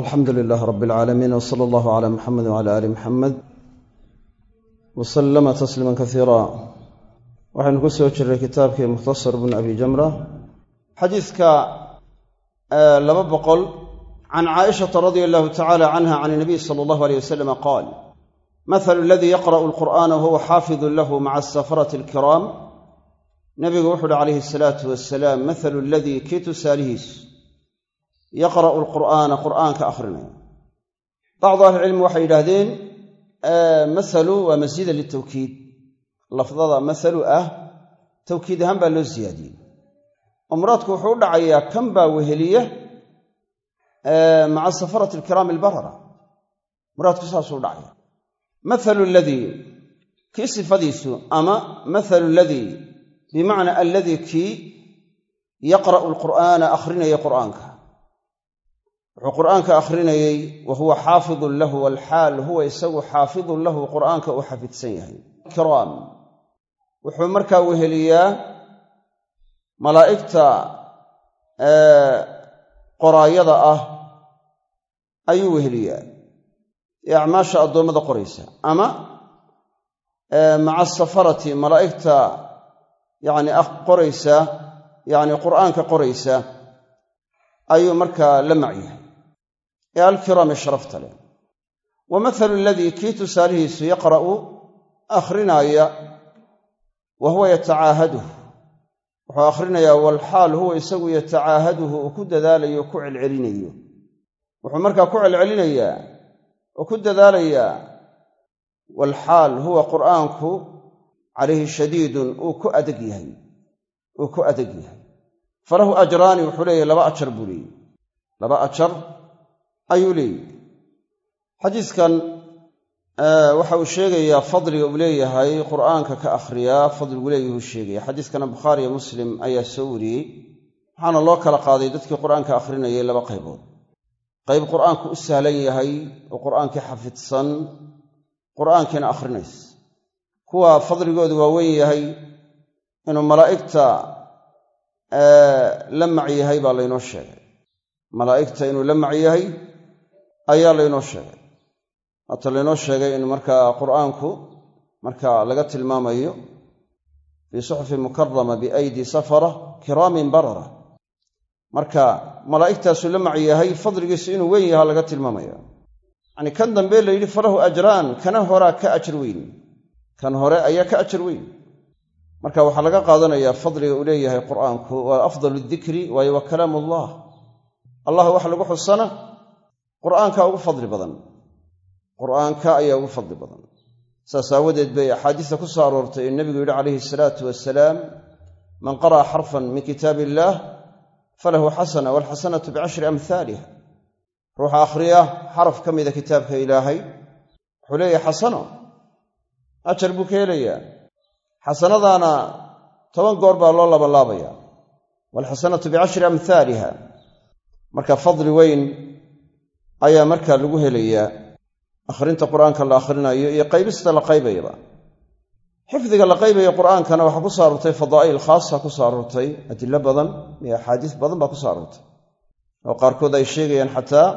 alxamdu lilaah rab alcaalamiin wsala allahu cala muxamed wcala aali muxamed wa sallama tasliima kasiira waxaynu ku soo jirray kitaabkii mukhtasar bn abi jamra xadiidka laba boqol can caaishata radia allahu tacala canha can inabiy sala allahu aleyh wasalama qaal mathalu aladii yaqra'u alqur'aana wahuwa xaafidun lahu maca asafarati alkiraam. Nabigu wuxu uhi calayhi asalaatu wasalaam mathalu aladii kii tusaalihiisu yaqra'u alqur'aana qur'aanka akhrinaya. Bacdu ahlicilmi waxay yidhaahdeen masalu waa masjida litawkiid lafdada masalu ah tawkiid ahaan baa loo siyaadiyey. Oo muraadku wuxuu u dhacayaa kan baa weheliya maca safarati alkiraami albarara. Muraadku saasuu u dhacaya mathalu aladii kii sifadiisu ama mathalu aladii bimacnaa alladii kii yaqra'u alqur'aana akhrinaya qur'aanka wuxuu qur'aanka akhrinayey wa huwa xaafidun lahu walxaal huwa isagu xaafidun lahu qur'aanka uu xafidsan yahay. Kiraam wuxuu markaa weheliyaa malaa'igta qoraayada ah ayuu weheliyaa. Ee acmaasha addoommada qoraysa. Ama maca safarati malaa'igta yacni qoraysa yacni qur'aanka qoraysa ayuu markaa la macyahay ee alkiraami sharafta leh. Wa mathalu aladii kii tusaalihiisu yaqra'u akrinaaya wa huwa yatacaahaduh wuxuu akhrinayaa walxaal huwa isagu yatacaahaduhu uu ku dadaalayo ku celcelinayo. Wuxuu markaa ku celcelinayaa oo ku dadaalayaa walxaal huwa qur'aanku calayhi shadiidun uu ku adeg yahay uu ku adeg yahay. Falahu ajraani wuxuu leeyahy laba ajar buu leeyihi laba ajar ayuu leeyihi xadiiskan waxa uu sheegayaa fadliga uu leeyahay qur'aanka ka akhriyaa fadligu leeyahuu sheegaya xadiiskana bukhaariyo muslim ayaa soo wariyey waxaana loo kala qaaday dadkii qur'aanka akhrinayay laba qaybood. Qayb qur'aanku u sahlan yahay oo qur'aankii xafidsan qur'aankiina akhrinaysa. Kuwa fadligoodu waa weyn yahay inuu malaa'igta la mac yahay baa laynoo sheegay. Malaa'igta inuu la mac yahay ayaa laynoo sheegay. Haata laynoo sheegay in markaa qur'aanku marka laga tilmaamayo fii suxufi mukarama biaydi safara kiraamin barara. Marka malaa'igtaasuu la mac yahay fadligiisu inuu weyn yaha laga tilmaamaya yacnii kan dambe la yidhi falahu ajraan kana horaa ka ajar weyn. Kan hore ayaa ka ajar weyn. Marka waxaa laga qaadanayaa fadliga uu leeyahay qur'aanku waa afdalu dikri waayo waa kalaamu allah allah wax lagu xusana qur'aanka ugu fadli badan. Qur'aanka ayaa ugu fadli badan. Saas aawadeed bay axaadiista ku soo aroortay ee nebigu yidhi calayhi salaatu wasalaam man qara'a xarfan min kitaab illaah falahu xasana walxasanatu bicashri amhaaliha ruuxa akhriya xaraf ka mida kitaabka ilaahay wuxuu leeyahay xasano ajar buu ka helayaa. Xasanadaana toban goor baa loo labalaabaya waalxasanatu bicashri amhaaliha marka fadli weyn ayaa markaa lagu helayaa akhrinta qur'aanka la akhrinayo iyo qaybista la qaybayaba xifdiga la qaybayo qur'aankana waxaa ku soo aroortay fadaa'il khaasa ku soo aroortay adilo badan iyo axaadiis badan baa ku soo oo qaarkood ay sheegayaan xataa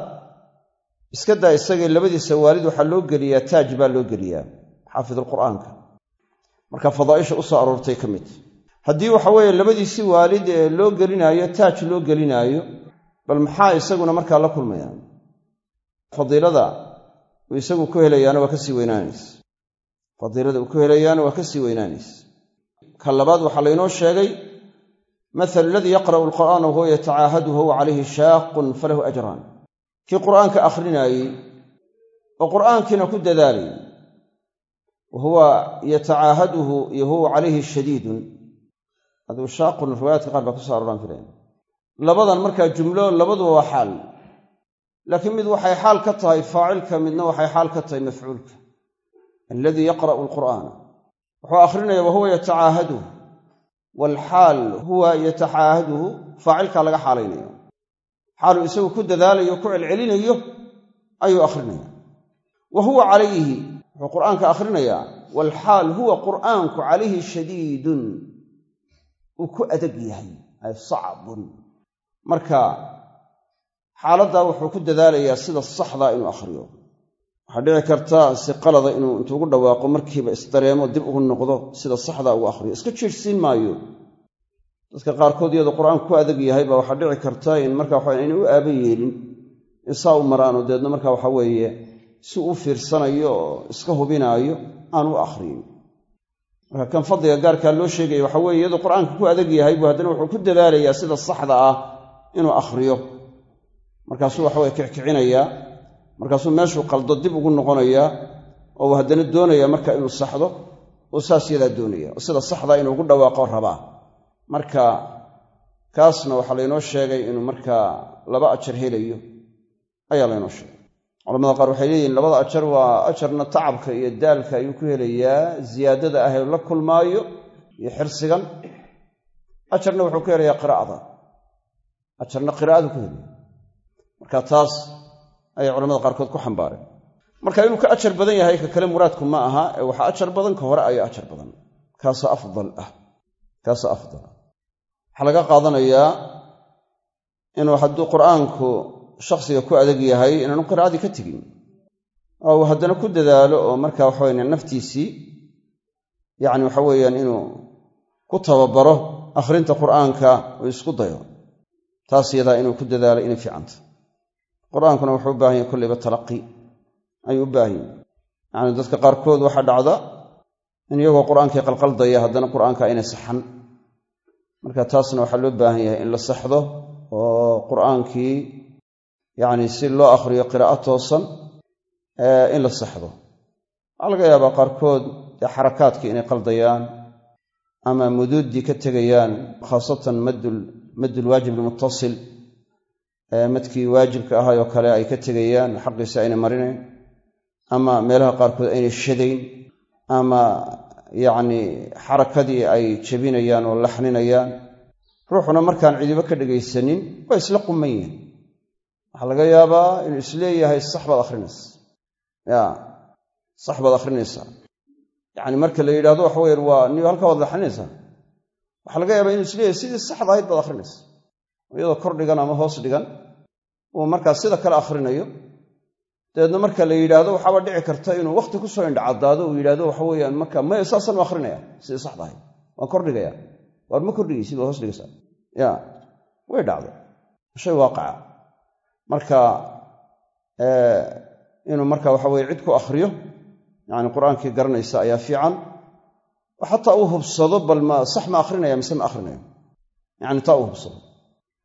iska daa isagii labadiisa waalid waxaa loo geliyaa taaj baa loo geliyaa xaafidulqur'aanka marka fadaa'isha u aroortay ka mid. Haddii waxa weeye labadiisi waalid ee loo gelinaayo taaj loo gelinaayo bal maxaa isaguna markaa la kulmayaan fadiilada uu isagu ku helayaana waa ka sii weynaanaysa fadiilada uu ku helayaana waa ka sii weynaanaysa ka labaad waxaa laynoo sheegay mathalu aladii yaqra'u alqur'aana wahuwa yatacaahadu wahuwa calayhi shaaqun falahu ajraan. Kii qur'aanka akhrinaayey oo qur'aankiina ku dadaalayy wa huwa yatacaahaduhu iyo huwa calayhi shadiidun aduu shaaqun riwaayaadka qaar baa ku so arooraan filayan labadan markaa jumlo labaduba waa xaal laakiin mid waxay xaal ka tahay faacilka midna waxay xaal ka tahay mafcuulka. Alladii yaqra'u alqur'aana wuxuu akhrinaya wahuwa yatacaahaduhu waalxaal huwa yatacaahaduhu faacilkaa laga xaalaynaya xaaluu isagu ku dadaalayo ku celcelinayo ayuu akhrinaya. Wa huwa calayhi. Wuxuu qur'aanka akhrinayaa waalxaal huwa qur'aanku calayhi shadiidun. Uu ku adeg yahay ay sacbun marka xaaladdaa wuxuu ku dadaalayaa sida saxdaa inuu akhriyo. Waxaa dhici karta si qalada inuu intuu ugu dhawaaqo markiiba isdareemo dib ugu noqdo sida saxdaa ugu akhriyo. Iska jiirsiin maayo. Dadka qaarkood iyadoo qur'aanku ku adag yahay baa waxaa dhici karta in marka waxa aynay u aaba yeelin isaa u maraano deedna marka waxa weeye si uu fiirsanayo oo iska hubinaayo aan u akhriyin. Marka kan fadliga gaarkaa loo sheegaya waxa weye iyadoo qur'aanka ku adag yahay buu haddana wuxuu ku dadaalayaa sida saxda ah inuu akhriyo markaasuu waxaweye kickicinayaa markaasuu meeshuu qaldo dib ugu noqonayaa oo uu haddana doonaya marka inuu saxdo oo saas yadaa doonaya oo sida saxdaa inuu ugu dhawaaqo rabaa marka kaasna waxaa laynoo sheegay inuu markaa laba ajar helayo ayaa laynoo sheegay. Culamada qaar waxay leeyihiin labada ajar waa ajarna tacabka iyo daalka ayuu ku helayaa ziyaadada ah la kulmaayo iyo xirsigan. Ajarna wuxuu ku helayaa qiraa'ada. Ajarna qiraa'adu ku helaya marka taas ayay culamada qaarkood ku xambaareen. Marka inuu ka ajar badan yahay ka kale muraadku ma aha ee waxaa ajar badan ka hore ayaa ajar badan. Kaasoo afdal ah. Kaasoo afdal ah. Waxaa laga qaadanayaa inuu hadduu qur'aanku shakhsiga ku adag yahay inaanu qiraa'adii ka tegin. Oo uu haddana ku dadaalo oo marka waxaweyan naftiisii yacni waxa weeyaan inuu ku tababaro akhrinta qur'aanka uu isku dayo. Taas yadaa inuu ku dadaalo inay fiicanta qur'aankuna wuxuu u baahan yahay kollayba talaqi. Ayuu u baahan yahy yacni dadka qaarkood waxaa dhacda in iyagoo qur'aankii qalqaldaya haddana qur'aanka aynay saxan. Marka taasna waxaa loo baahan yahay in la saxdo oo qur'aankii yacni si loo akhriyo qiraa'o toosan in la saxdo. Waxaa laga yaabaa qaarkood dee xarakaadkii inay qaldayaan ama muduuddii ka tegayaan khaasatan maddulwaajib almuttasil madkii waajibka ahay oo kale ay ka tegayaan xaqiisa aynay marinayn ama meelaha qaarkood aynay shadayn ama yacni xarakadii ay jebinayaan oo laxninayaan. Ruuxuna markaan cidibo ka dhegaysanin waa isla quman yihiin waxaa laga yaabaa inuu is leeyahay sax baad akhrinaysa ya sax baad akhrinaysaa. Yacni marka la yidhahdo waxa weyaan waa niyo halkaa waad laxninaysaa. Waxaa laga yaabaa inuu is leeyahay sidii saxda ahayd baad akhrinaysa iyadoo kor dhigan ama hoos dhigan uu markaa sida kale akhrinayo. Dabeedna marka la yidhaahdo waxaaba dhici karta inuu wakhti ku soo indhacadaado uu yidhahdo waxa weeyaan marka maya saasaan u akhrinaya. Sidii saxda ahayd waan kordhigaya waar ma kordhigaysid waad hoos dhigaysaa. Ya way dhacday. Shay waaqaca marka inuu marka waxa weye cid ku akhriyo yacni qur'aankii garanaysa ayaa fiican. Xataa uu hubsado bal ma sax ma akhrinaya mise ma akhrinayo yacni taa uu hubsado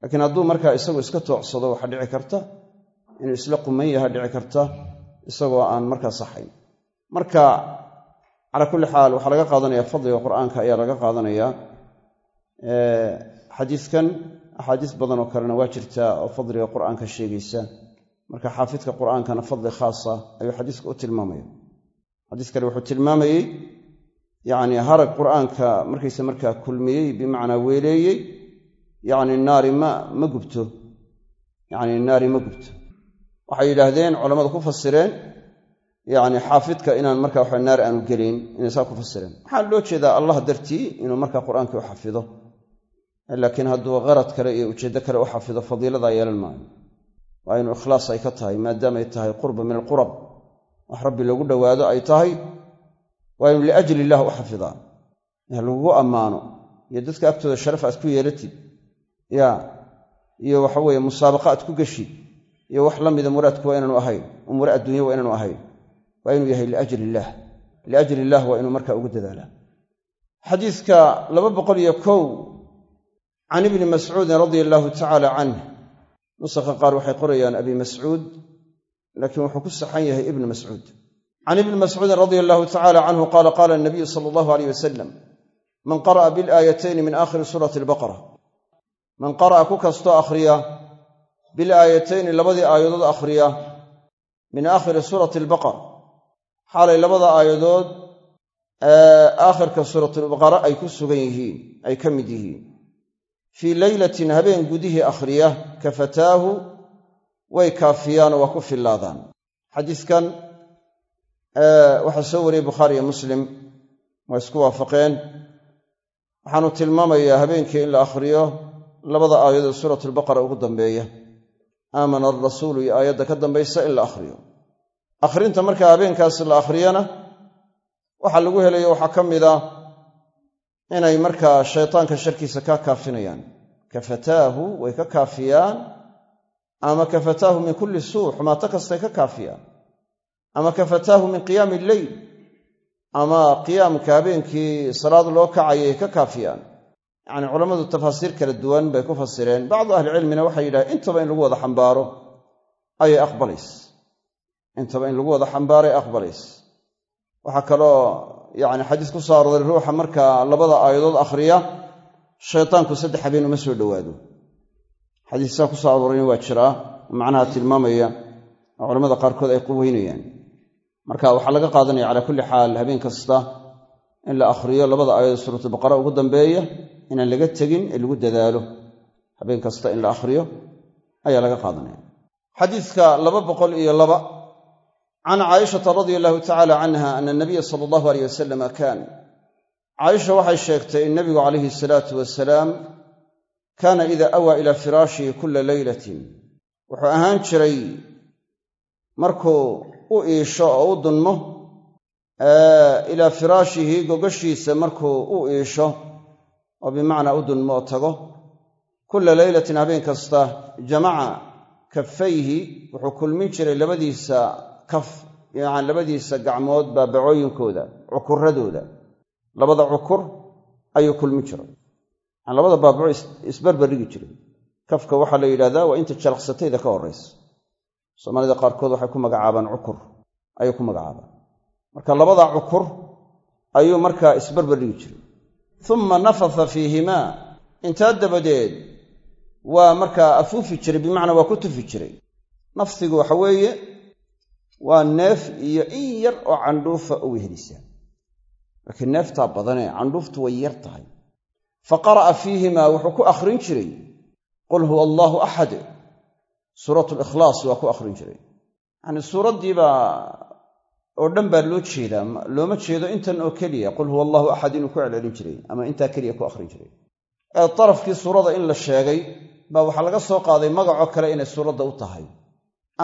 laakiin hadduu markaa isagu iska toocsado waxaa dhici karta inuu isla quman yaha dhici karta isagoo aan markaa saxayn. Marka calaa kulli xaal waxaa laga qaadanaya fadliga qur'aanka ayaa laga qaadanayaa xadiidkan axaadiis badan oo kalena waa jirtaa oo fadliga qur'aanka sheegaysa. Marka xaafidka qur'aankana fadli khaasa ayuu xadiiska u tilmaamaya xadiiskani wuxuu tilmaamayey yacni harag qur'aanka markayse markaa kulmiyey bimacnaa weeleeyey yacni naari ma ma gubto. Yacni naari ma gubto. Waxay yidhaahdeen culammadu ku fasireen yacni xaafidka inaan marka waxa naar aanu gelin inay saa ku fasireen. Waxaan loo jeedaa allah dartii inuu markaa qur'aankii u xafido. Laakiin hadduu qarad kale iyo ujeeddo kale u xafido fadiiladaa yeelan maayo. Waa inuu ikhlaas ay ka tahay maadaama ay tahay qurba min alqurab. Wax rabbi loogu dhowaado ay tahay waa inuu liajli illah u xafidaa. Lagugu ammaano iyo dadka agtooda sharaf aad ku yeelatid ya iyo waxa weeye musaabaqa aad ku geshid iyo wax la mida muraadku waa inaanu ahayn umuure adduunya waa inaanu ahayn waa inuu yahay liajli illaah liajli illaah waa inuu markaa ugu dadaalaa xadiidka laba boqol iyo kow can ibni mascuudin radia allaahu tacaala canh nusakha qaar waxay qorayaan abi mascuud laakiin wuxuu ku saxan yahay ibnu mascuud. Can ibni mascuudin radia allahu tacala canhu qaala qaala nabiyu sala allahu aleyh wasalam man qara'a bilaayatayni min aakhiri suurati albaqara man qara'a ku kastoo akhriya bilaayatayni labadii aayadood akhriya min aakhiri suurati albaqara. Xaalay labada aayadood aakhirka suuratulbaqara ay ku sugan yihiin ay ka mid yihiin. Fii leylatin habeen gudihii akhriya kafataahu way kaafiyaanoo waa ku fillaadaan. Xadiiskan waxaa soo wariyey bukhaari iyo muslim waa isku waafaqeen. Waxaanu tilmaamayaa habeenkii in la akhriyo labada aayadood suuratulbaqara ugu dambeeya. Aamana alrasuulu iyo aayadda ka dambaysa in la akhriyo. Akhrinta markaa habeenkaasi la akhriyana waxaa lagu helayo waxaa ka mid ah inay markaa shaytaanka sharkiisa ka kaafinayaan kafataahu way ka kaafiyaan. Ama kafataahu min kulli suu xumaato kastay ka kaafiyaan. Ama kafataahu min qiyaami illeyl ama qiyaamka habeenkii salaad loo kacayay ka kaafiyaan yacni culammadu tafaasiir kala duwan bay ku fasireen. Bacdu ahlicilmina waxay yidhahdeen intaba in lagu wada xambaaro ayay aqbalays. Intaba in lagu wada xambaaray aqbalays. Waxaa kaloo yacni xadiis ku soo arooray ruuxa markaa labada aayadood akhriya shaytaanku saddex habeen uma soo dhowaado. Xadiissaa ku soo aroorayna waa jiraa macnaha tilmaamaya oo qaarkood ay quweynayaan marka waxaa laga qaadanaya calaa kulli xaal habeen kasta in la akhriyo labada aayadood suuratulbaqara ugu dambeeya inaan laga tegin ee lagu dadaalo habeen kasta in la akhriyo ayaa laga qaadanaya. Xadiidka laba boqol iyo laba can caaishata radia allahu tacala canha ana nabiya sala allahu aleyh wasalama kaan caaisha waxay sheegtay in nabigu calayhi salaatu wasalaam kaana ida awaa ilaa firaashihi kulla leylatin wuxuu ahaan jiray markuu u iisho oo u dunmo ilaa firaashihi gogashiisa markuu u iisho oo bimacnaa u dunmo oo tago. Kulla leylatin habeen kasta jamaca kafayhi wuxuu kulmin jiray labadiisa kaf yani labadiisa gacmood baabacooyinkooda cukuradooda. Labada cukur ayuu kulmin jiray. Yani labada baabaco isbarbardhigi jiray. Kafka waxaa la yidhahdaa waa inta jalaqsatayda ka horraysa soomaalida qaarkood waxay ku magacaabaan cukur. Ayay ku magacaabaan marka labada cukur ayuu markaa isbarbardhigi jiray uma nafatha fiihimaa intaa dabadeed waa markaa afuufi jiray bimacnaa waa ku tufi jiray. Nafsigu waxa weeye waa neef iyo in yar oo candhuufa u wehelisa. Laakiin neeftaa badanee candhuuftu way yar tahay. Fa qara'a fiihimaa wuxuu ku akhrin jiray. Qul huwa allaahu axad suuratu likhlaas waa ku akhrin jiray. Yacnii suuraddiibaa oo dhan baa loo jeedaa. Looma jeedo intan oo keliya. Qul huwa allahu axad inuu ku celcelin jiray ama intaa keliya ku akhrin jiray. Ee darafkii suurada in la sheegay baa waxaa laga soo qaaday magacoo kale inay suuradda u tahay.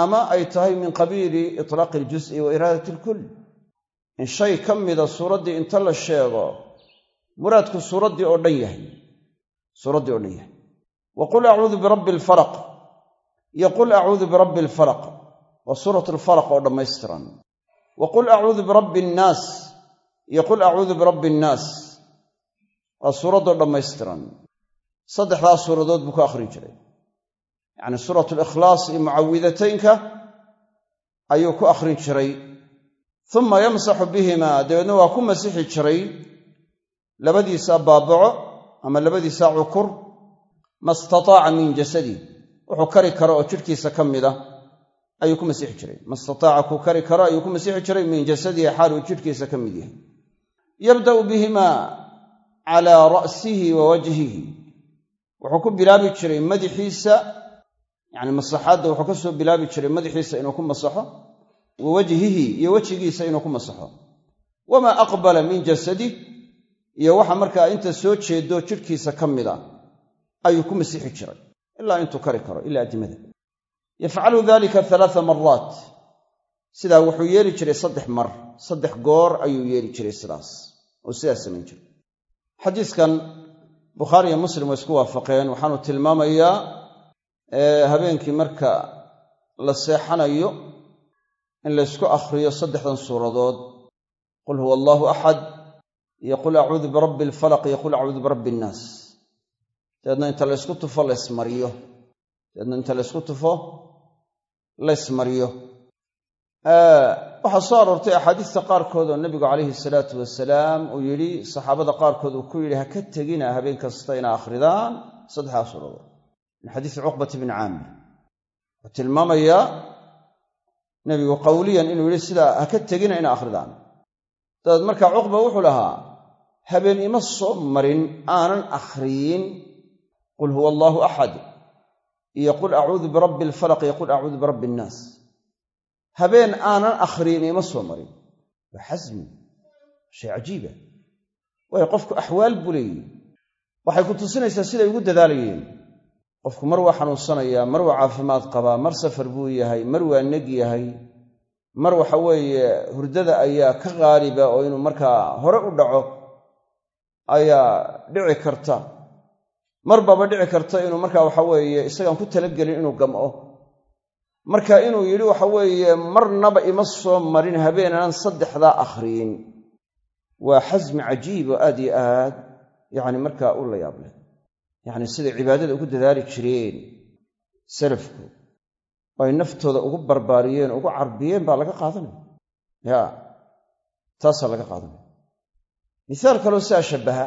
Ama ay tahay min qabiili itlaaqi iljus'i wa iraadati ilkull in shay ka mida suuraddii inta la sheego muraadku suuraddii oo dhan yahay. Suuraddii oo dhan yahay. Wa qul acuudu birabbi alfaraq iyo qul acuudu birabbi alfaraq waa suuratu alfaraq oo dhammaystiran wa qul acuudu birabbi annaas iyo qul acuudu birabbi annaas waa suuraddoo dhammaystiran. Saddexdaas suuradood buu ku akhrin jiray. Yacni suuratu likhlaas iyo mucawidataynka ayuu ku akhrin jiray. Uma yamsaxu bihimaa. Dabeedna waa ku masixi jiray labadiisa baabaco ama labadiisa cukur. Ma istataaca min jasadi. Wuxuu kari karo oo jidhkiisa ka mida ayuu ku masixi jiray. Ma istataaca kuu kari karo ayuu ku masixi jiray min jasadihi xaal uu jidhkiisa ka mid yahay. Yabda'u bihimaa calaa ra'sihi wa wajhihi. Wuxuu ku bilaabi jiray madaxiisa yacni masaxaadda wuxuu ka soo bilaabi jiray madaxiisa inuu ku masaxo wa wajhihi iyo wejigiisa inuu ku masaxo wamaa aqbala min jasadih iyo waxa markaa inta soo jeedo jidhkiisa ka mida ayuu ku masixi jiray. Ilaa intuu kari karo ilaa addimada yafcalu dalika alaaa maraat sidaa wuxuu yeeli jiray saddex mar saddex goor ayuu yeeli jiray sidaas oo sidaas samayn jiray. Xadiiskan bukhaari iyo muslim way isku waafaqeen waxaanu tilmaamayaa habeenkii marka la seexanayo in laysku akhriyo saddexdan suuradood. Qul huwa allaahu axad iyo qul acuudu birabbi alfalaq iyo qul acuudu birabbi innaas dabeedna inta laysku tufo laysmariyo dabeedna inta laysku tufo laysmariyo waxaa soo aroortay axaadiista qaarkood oo nebigu calayhi salaatu wasalaam uu yidhi saxaabada qaarkood uu ku yidhi ha ka tegina habeen kasta inaa akhridaan. Saddexdaa suuradood min xadiisi cuqbat bni caamir. Wuxuu tilmaamayaa nebigu qawliyan inuu yidhi sidaa ha ka tegina inaa akhridaan. Dabeed markaa cuqba wuxuu lahaa habeen ima soo marin aanan akhriyin. Qul huwa allaahu axad iyo qul acuudu birabbi alfalaq iyo qul acuudu birabbi innaas habeen aanan akhriyin ima soo marin. Waa xasmi shay cajiiba. Waayo qofku axwaal buu leeyihi waxay ku tusinaysaa siday ugu dadaalayeen. Qofku mar waa xanuunsanayaa mar waa caafimaad qabaa mar safar buu yahay mar waa neg yahay mar waxa weeye hurdada ayaa ka qaaliba oo inuu markaa hore u dhaco ayaa dhici karta mar baba dhici karta inuu markaa waxa weeye isagaan ku talagelin inuu gam'o. Marka inuu yidhi waxa weeye marnaba ima soo marin habeenaan saddexdaa akhriyin. Waa xasmi cajiib oo aad iyo aad yacni markaa u la yaab leh. Yacni siday cibaadada ugu dadaali jireen salafku oo ay naftooda ugu barbaariyeen ugu carbiyeen baa laga qaadanaya. Ya taasaa laga qaadanaya. Misaal kaloo siaa shabbaha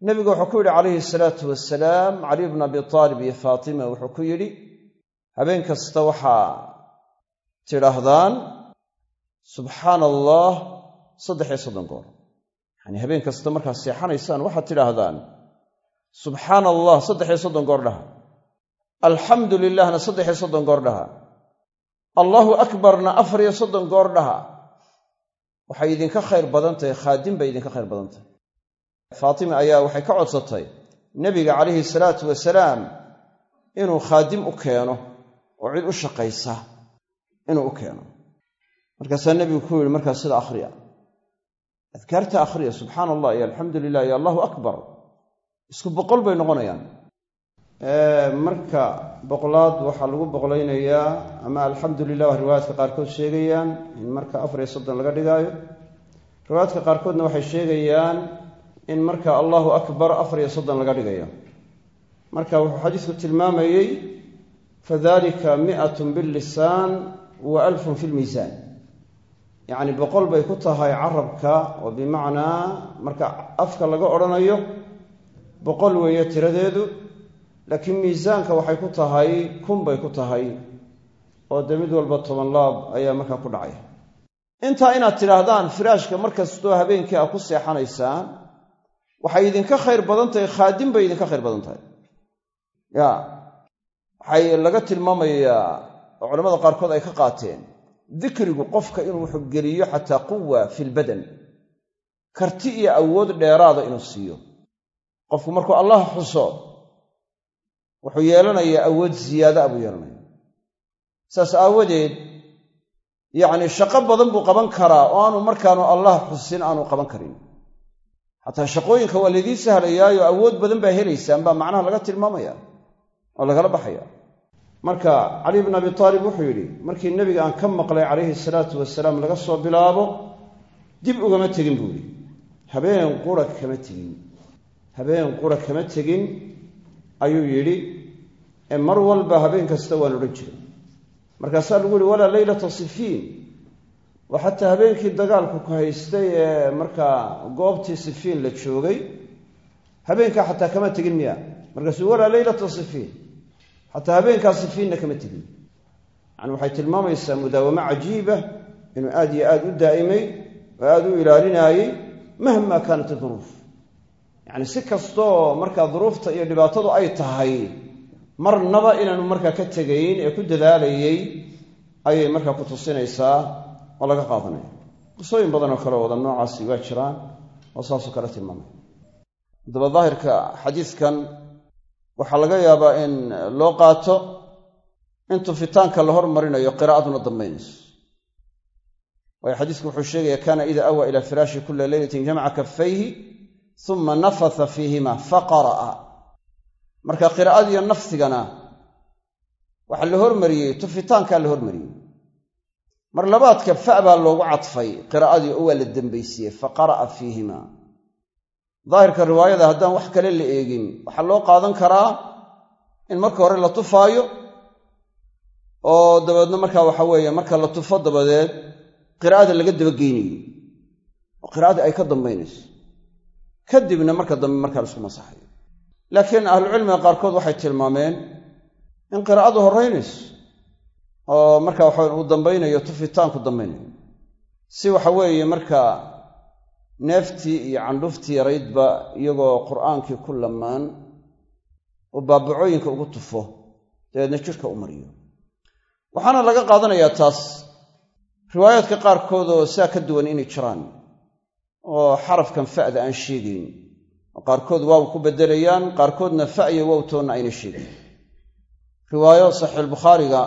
nebigu wuxuu ku yidhi calayhi salaatu wasalaam caliy bnu abi taalib iyo faatima wuxuu ku yidhi habeen kasta waxaa tidhaahdaan subxaana allah saddex iyo soddon goor. Yacanii habeen kasta markaad seexanaysaan waxaad tidhaahdaan subxaana allah saddex iyo soddon goor dhaha. Alxamdu lilahna saddex iyo soddon goor dhaha. Allaahu akbarna afar iyo soddon goor dhaha. Waxay idinka khayr badan tahay khaadim bay idinka khayr badan tahay faatima ayaa waxay ka codsatay nebiga calayhi salaatu wasalaam inuu khaadim u keeno oo cid u shaqaysa inuu u keeno. Markaasaa nebigu ku yidhi markaas sida akhriya. Adkaarta akhriya subxaana allah iyo alxamdu lilah iyo allahu akbar isku boqol bay noqonayaan. Marka boqolaad waxaa lagu boqolaynayaa ama alxamdu lilah waa riwaayaadka qaarkood sheegayaan in marka afar iyo soddon laga dhigaayo. Riwaayaadka qaarkoodna waxay sheegayaan in marka allahu akbar afar iyo soddon laga dhigayo. Marka wuxuu xadiisku tilmaamayey fadalika mi'atun billisaan wa alfun fi lmiisaan yacni boqol bay ku tahay carabka oo bimacnaa marka afka laga odhanayo boqol weeye tiradeedu laakiin miisaanka waxay ku tahay kun bay ku tahay oo dee mid walba toban laab ayaa markaa ku dhacay. Intaa inaad tidhaahdaan firaashka markastoo habeenkii aad ku seexanaysaan waxay idinka khayr badan tahay khaadim bay idinka khayr badan tahay. Ya. Waxay laga tilmaamayaa oo culamada qaarkood ay ka qaateen dikrigu qofka inuu wuxuu geliyo xataa quwa fi lbadan karti iyo awood dheeraada inuu siiyo. Qofku markuu allah xuso wuxuu yeelanayaa awood ziyaada buu yeelanaya. Saas aawadeed yacni shaqo badan buu qaban karaa oo aanu markaanu allah xusin aanu qaban karin xataa shaqooyinka waa laydii sahlayaayo awood badan baa helaysaan baa macnaha laga tilmaamaya oo lagala baxaya. Marka cali bn abi taalib wuxuu yidhi markii nebiga aan ka maqlay calayhi salaatu wasalaam laga soo bilaabo dib ugama tegin buu yidhi. Habeen qura kama tegin. Habeen qura kama tegin ayuu yidhi. Ee mar walba habeen kasta waan odhan jiray. Markaasaa lagu yihi walaa leylata sifiin oo xataa habeenkii dagaalku ku haystay ee markaa goobtii sifiin la joogay habeenkaa xataa kama tegin miya. Markaasuu walaa leylata sifiin. Xataa habeenkaa sifiinna kama tegin. Yani waxay tilmaamaysaa mudaawamo cajiiba inuu aad iyo aad u daa'imay oo aad u ilaalinaayey mahma kaanat duruuf. Yacni si kastoo markaa duruufta iyo dhibaatadu ay tahay marnaba inaanu markaa ka tegayn ee ku dadaalayey ayay markaa ku tusinaysaa oo laga qaadanaya qisooyin kale oo wada noocaasi waa jiraan oo saasoo kale tilmaamay. Haddaba daahirka xadiiskan waxaa laga yaabaa in loo qaato in tufitaanka la hormarinayo qiraa'aduna dambaynayso. Waayo xadiisku wuxuu sheegaya kaana ida awa ila firaashi kula leylatin jamaca kafayhi uma nafatha fiihima faqara'a. Marka qiraa'adiyo nafsigana waxaa la hormariyey tufitaankaa la hormariyey mar labaadka fa baa loogu cadfay qiraa'adii oo waa la dembaysiiyey fa qara'a fiihima daahirka riwaayada haddaan wax kale la eegin waxaa loo qaadan karaa in marka hore la tufaayo oo dabeedna markaa waxa weeye marka la tufo dabadeed qiraa'ada laga dabageynayo oo qiraa'adii ay ka dambaynayso. Kadibna marka dambe markaa la isku masaxayo. Laakiin ahlucilmiga qaarkood waxay tilmaameen in qiraa'adu horraynayso oo marka waxa uu dambaynayo tufitaanku dambaynayo. Si waxa weeye marka neeftii iyo candhuftii yaraydba iyagoo qur'aankii ku lamaan oo baabacooyinka ugu tufo dabeedna jidhka u mariyo. Waxaana laga qaadanayaa taas riwaayaadka qaarkood oo saa ka duwan inay jiraan oo xarafkan fa'da aan sheegayn. Oo qaarkood waaw ku beddelayaan qaarkoodna fa iyo wowtoonna ayna sheegayn riwaayo saxiixulbukhaariga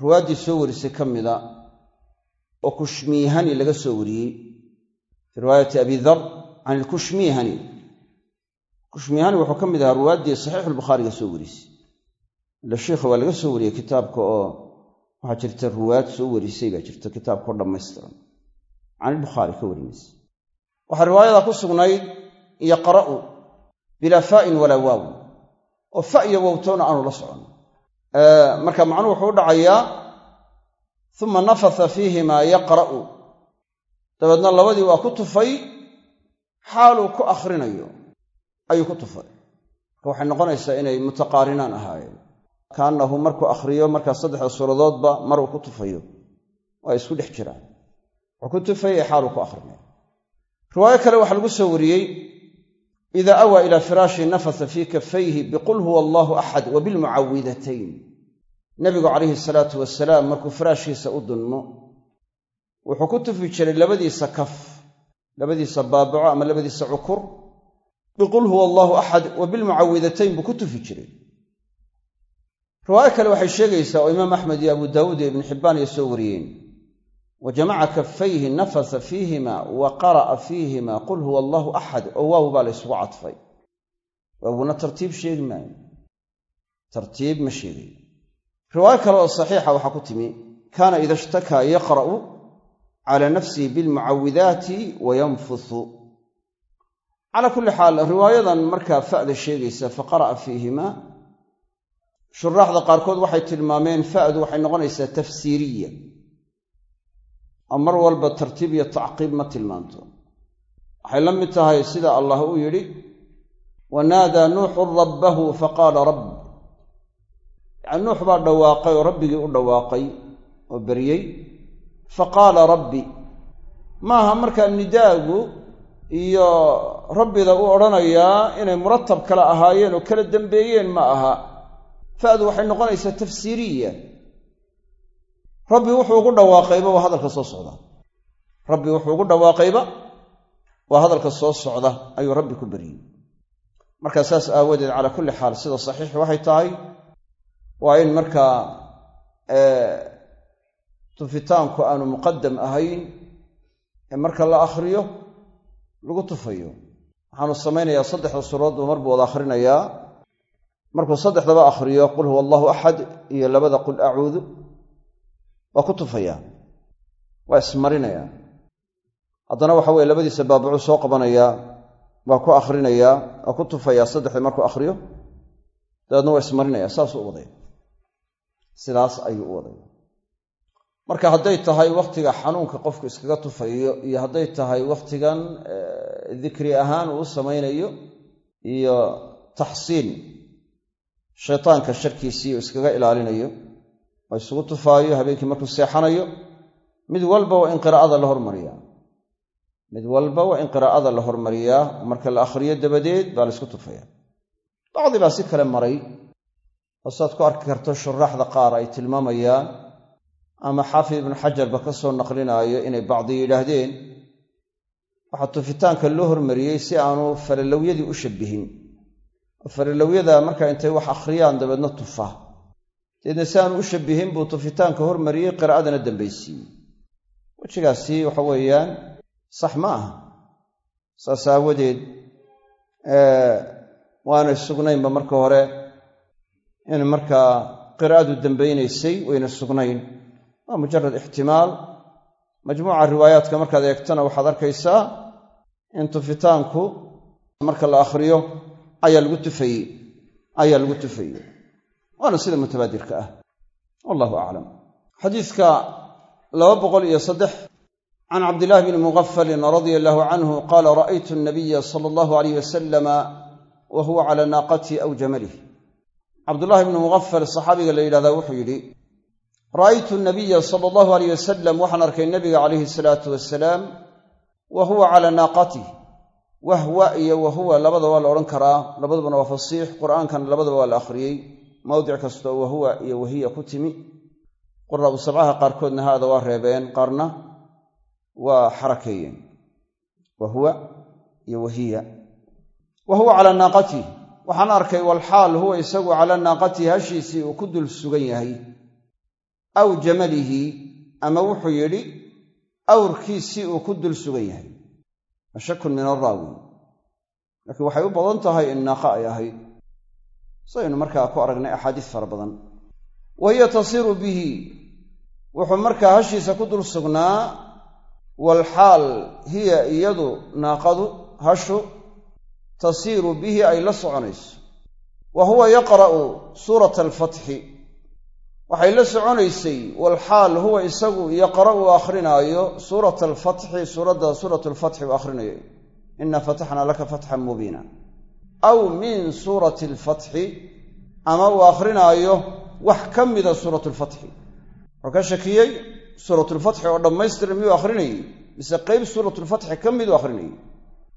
riwaayaddii soo warisay ka mida oo kushmiihani laga soo wariyey fii riwaayati abi dar can ilkushmiihani kushmiihani wuxuu ka mid ahaa riwaayaddii saxiixulbukhaariga soo warisay. Ila sheikha waa laga soo wariyey kitaabka oo waxaa jirta riwaayad soo warisay baa jirta kitaabkaoo dhammaystiran. Can ilbukhaari ka warinaysa waxaa riwaayadaa ku sugnayd yaqra'u bilaa faa'in walaa waaw oo fa iyo wowtoona aanu la socon marka macnuhu wuxuu u dhacayaa uma nafatha fiihimaa yaqra'u. Dabeedna labadii waa ku tufay xaaluu ku akhrinayo ayuu ku tufay. Marka waxay noqonaysaa inay mutaqaarinaan ahaayeen. Kaannahu markuu akhriyo markaa saddexda suuradoodba maruu ku tufayo. Waa isku dhex jiraan. Wuxuu ku tufay ee xaaluu ku akhrinayo. Riwaayo kale waxaa lagu soo wariyey ida awaa ilaa firaashi nafasa fii kafayhi biqul huwa allaahu axad wa bilmucawidatayn nebigu calayhi salaatu wasalaam markuu firaashkiisa u dunmo wuxuu ku tufi jiray labadiisa kaf labadiisa baabaco ama labadiisa cukur biqul huwa allaahu axad wa bilmucawidatayn buu ku tufi jiray riwaayo kale waxay sheegaysaa oo imaam axmed iyo abu daawuud iyo ibnu xibbaan ay soo wariyeen wa jamaca kafayhi nafasa fiihima wa qara'a fiihima qul huwa allaahu axad oo waaw baa la ysugu cadfay. Waawuna tartiib sheegi maayo. Tartiib ma sheegayo riwaayo kale oo saxiixa waxaa ku timi kaana ida ishtakaa yaqra'u cala nafsihi bilmucawidaati wa yanfusu calaa kulli xaal riwaayadan markaa fa'da sheegaysa fa qara'a fiihima. Shuraaxda qaarkood waxay tilmaameen fa'du waxay noqonaysaa tafsiiriya mar walba tartiib iyo tacqiib ma tilmaanto. Waxay la mid tahay sida allah uu yidhi wa naadaa nuuxun rabbahu faqaala rabb. Yacani nuux baa dhawaaqay oo rabbigii u dhawaaqay oo beryey faqaala rabbi. Maaha markaa nidaagu iyo rabbida u odhanayaa inay muratab kale ahaayeen oo kala dembeeyeen ma aha. Fa'du waxay noqonaysaa tafsiiriya rabbi wuxuu ugu dhawaaqayba waa hadalka soo socda. Rabbi wuxuu ugu dhawaaqayba waa hadalka soo socda ayuu rabbi ku beryey markaa saas aawadeed calaa kulli xaal sida saxiixi waxay tahay waa in markaa tufitaanku aanu muqadam ahayn ee marka la akhriyo lagu tufayo. Waxaanu samaynayaa saddexda suuradoodba mar buu wada akhrinayaa. Markuu saddexdaba akhriyo qul huwa allahu axad iyo labada qul acuudu waa ku tufayaa waa ismarinayaa haddana waxa weye labadiisa baabucu soo qabanayaa waa ku akhrinayaa waa ku tufayaa saddexdii markuu akhriyo dabeedna waa ismarinaya. Saasuu u wadaya sidaas ayuu u wadaya marka hadday tahay wakhtiga xanuunka qofku iskaga tufayo iyo hadday tahay wakhtigan dikri ahaan uu samaynayo iyo taxsiin shaytaanka sharkiisii uu iskaga ilaalinayo oo isugu tufaayo habeenkii markuu seexanayo mid walba waa in qiraa'ada la hormariyaa. Mid walba waa in qiraa'ada la hormariyaa marka la akhriyo dabadeed baa la ysku tufayaa. Bacdi baa si kale maray oo saad ku arki karto shuraaxda qaar ay tilmaamayaan ama xaafid ibnu xajarba ka soo naqlinaayo inay bacdi yidhaahdeen waxaa tufitaanka loo hormariyey si aanu faralowyadii u shabbihin. Oo faralowyada marka intay wax akhriyaan dabeedna tufa deedna si aanu u shabbihin buu tufitaanka hormariyey qiraa'adana dambaysiiyey wejigaasi waxa weeyaan sax ma aha. Saas aawadeed waanay sugnaynba marka hore in markaa qiraa'adu dambaynaysay wayna sugnayn. Waa mujarad ixtimaal. Majmuuca riwaayaadka markaad eegtana waxaad arkaysaa in tufitaanku marka la akhriyo ayaa lagu tufayey ayaa lagu tufayey waana sida mutabaadirka ah. Wallahu aclam xadiidka laba boqol iyo saddex can cabdillahi bni mugafalin radia allahu canhu qaala ra'aytu nabiya sala allahu alayh wasalama wa huwa cala naaqatihi aw jamalih cabdullahi bni mugafal saxaabiga la yidhahdaa wuxuu yidhi ra'aytu nabiya sala allahu alayh wasalam waxaan arkay nabiga calayhi salaatu wasalaam wa huwa cala naaqatih wahwa iyo wahuwa labada waa la odhan karaa labadubana waa fasiix qur'aankana labadaba waa la akhriyey mawdic kastoo wahuwa iyo wahiya ku timi. Quraabu sabcaha qaarkoodna haada waa reebeen qaarna waa xarakeeyeen. Wahuwa iyo wahiya. Wa huwa calaa naaqatih waxaan arkay walxaal huwa isagu calaa naaqatihi hashiisii uu ku dul sugan yahay. Aw jamalihi ama wuxuu yidhi awrkiisii uu ku dul sugan yahay. Ashakun min araawi laakiin waxay u badan tahay in naaqa ay ahayd sidaynu markaa ku aragnay axaadiis fara badan. Wa hiya tasiiru bihi. Wuxuu markaa hashiisa ku dul sugnaa walxaal hiya iyadu naaqadu hashu tasiiru bihi ay la soconayso. Wa huwa yaqra'u suurata alfatxi. Waxay la soconaysay walxaal huwa isagu yaqra'u akhrinaayo suurata alfatxi suuradda suuratu lfatxi uu akhrinayo ina fataxnaa laka fatxan mubiina aw min suurati alfatxi ama uu akhrinaayo wax ka mida suuratu lfatxi wuxuu ka shakiyey suuratulfatxi oo dhammaystiran miyuu akhrinayey? Mise qeyb suuratulfatxi ka miduu akhrinayey?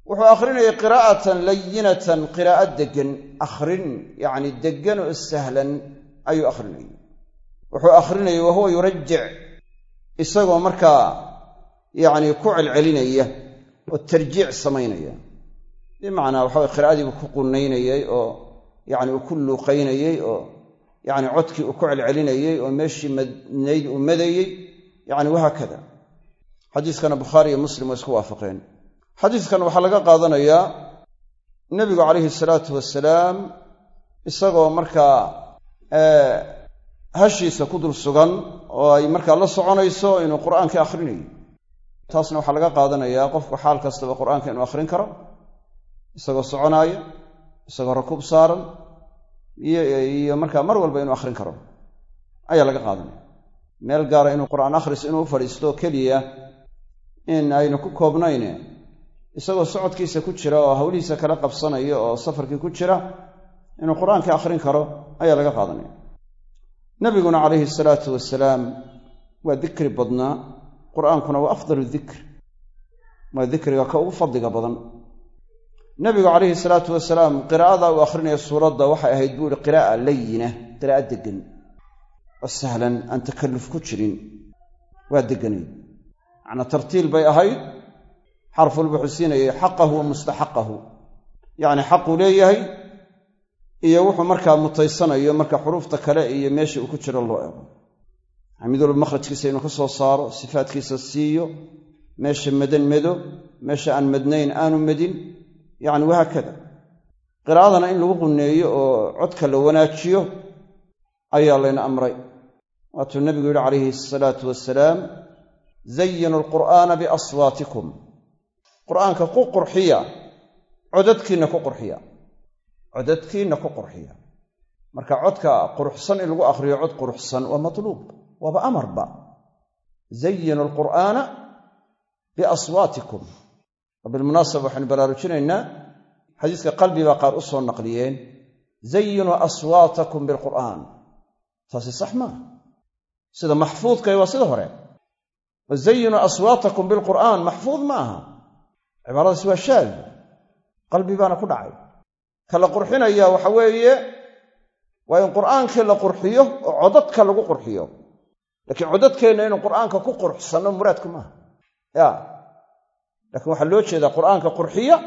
Wuxuu akhrinayay qiraa'atan layinatan qiraa'o deggan. Akhrin yacni deggan oo sahlan ayuu akhrinayay wuxuu akhrinayay wa huwa yurajic isagoo markaa yacni ku celcelinaya oo tarjiic samaynaya bimacnaa waxaway qiraa'adiibuu ku qunaynayay oo yacni uu ku luuqaynayey oo yacni codkii uu ku celcelinayey oo meeshii madnayd uu madayey yacni wahaakada xadiiskana bukhaari iyo muslim waa isku waafaqeen. Xadiiskan waxaa laga qaadanayaa nebigu calayhi salaatu wasalaam isagoo markaa hashiisa ku dul sugan oo ay markaa la soconayso inuu qur'aankii akhrinayo taasna waxaa laga qaadanayaa qofku xaal kastaba qur'aanka inuu akhrin karo isagoo soconaaya isagoo rakuub saaran iyo markaa mar walba inuu akhrin karo. Ayaa laga qaadanaya. Meel gaara inuu qur'aan akhris inuu u fadhiisto keliya in aynu ku koobnayne isagoo socodkiisa ku jira oo hawlihiisa kala qabsanaya oo safarkii ku jira inuu qur'aankii akhrin karo ayaa laga qaadanaya. Nabiguna calayhi salaatu wasalaam waa dikri badnaa. Qur'aankuna waa afdalu dikr. Waa dikriga ka ugu fadliga badan nebigu calayhi salaatu wasalaam qiraa'ada uu akhrinaya suuradda waxay ahayd buu ihi qiraa'a layina qiraa'o deggan. Oo sahlan aan takalluf ku jirin. Waa degganayd. Macnaa tartiil bay ahayd. Xarf walba xusiinayay xaqahu wa mustaxaqahu. Yacni xaquu leeyahay iyo wuxuu markaa mutaysanayo marka xuruufta kale iyo meesha uu ku jiro loo ego mid makhrajkiisa inuu ka soo saaro sifaadkiisa siiyo meesha madan medo meesha aan madnayn aanu medin yacni wahaakada qiraa'adana in lagu qunneeyo oo codka la wanaajiyo ayaa layna amray. Waatuu nebigu yidhi calayhi asalaatu wasalaam zayinu alqur'aana biaswaatikum. Qur'aanka ku qurxiya codadkiinna ku qurxiya. Codadkiinna ku qurxiya. Marka codka quruxsan in lagu akhriyo cod quruxsan waa matluub waaba amarba. Zayinu alqur'aana biaswaatikum bilmunaasaba waxaynu baraarujinaynaa xadiiska qalbi baa qaar u soo naqliyeen zayinuu aswaatakum bilqur'aan taasi sax maaha sida maxfuudkay waa sida hore. Wazayinuu aswaatakum bilqur'aan maxfuud ma aha. Cibaaradaasi waa shaad. Qalbi baana ku dhacay. Ka la qurxinaya waxa weeye waa in qur'aankii la qurxiyo oo codadka lagu qurxiyo. Laakiin codadkeenna inuu qur'aanka ku qurxsanno muraadku maaha ya laakiin waxaa loo jeedaa qur'aanka qurxiya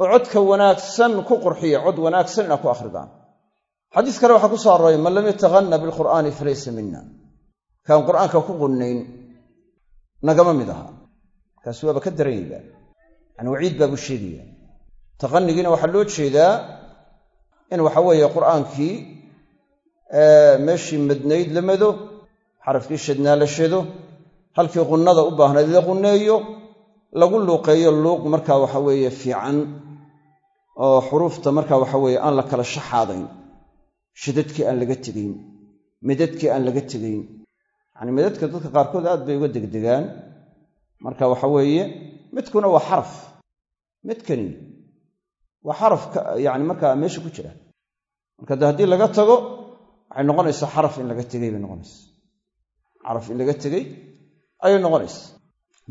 oo codka wanaagsan ku qurxiya cod wanaagsan inaad ku akhridaan xadiis kale waxaa ku soo arooray man lam yatahanna bilqur'aani falaysa mina kaan qur'aanka ku qunnayn nagama mid aha. Kaasi waaba ka daranyayba yani waciid baa buu sheegaya taqanigiina waxaa loo jeedaa in waxa weeye qur'aankii meeshii madnayd la mado xarafkii shadnaa la shado halkii qunnada u baahnayd la qunneeyo lagu luuqeeyo luuq markaa waxa weeye fiican oo xuruufta markaa waxa weeye aan la kala shaxaadayn shidadkii aan laga tegayn midadkii aan laga tegayn. Yacni midadka dadka qaarkood aad bay uga degdegaan. Marka waxa weeye midkuna waa xaraf. Midkani waa xaraf yani markaa meesha ku jira. Marka de haddii laga tago waxay noqonaysaa xaraf in laga tegey bay noqonaysa xaraf in laga tegey ayay noqonaysa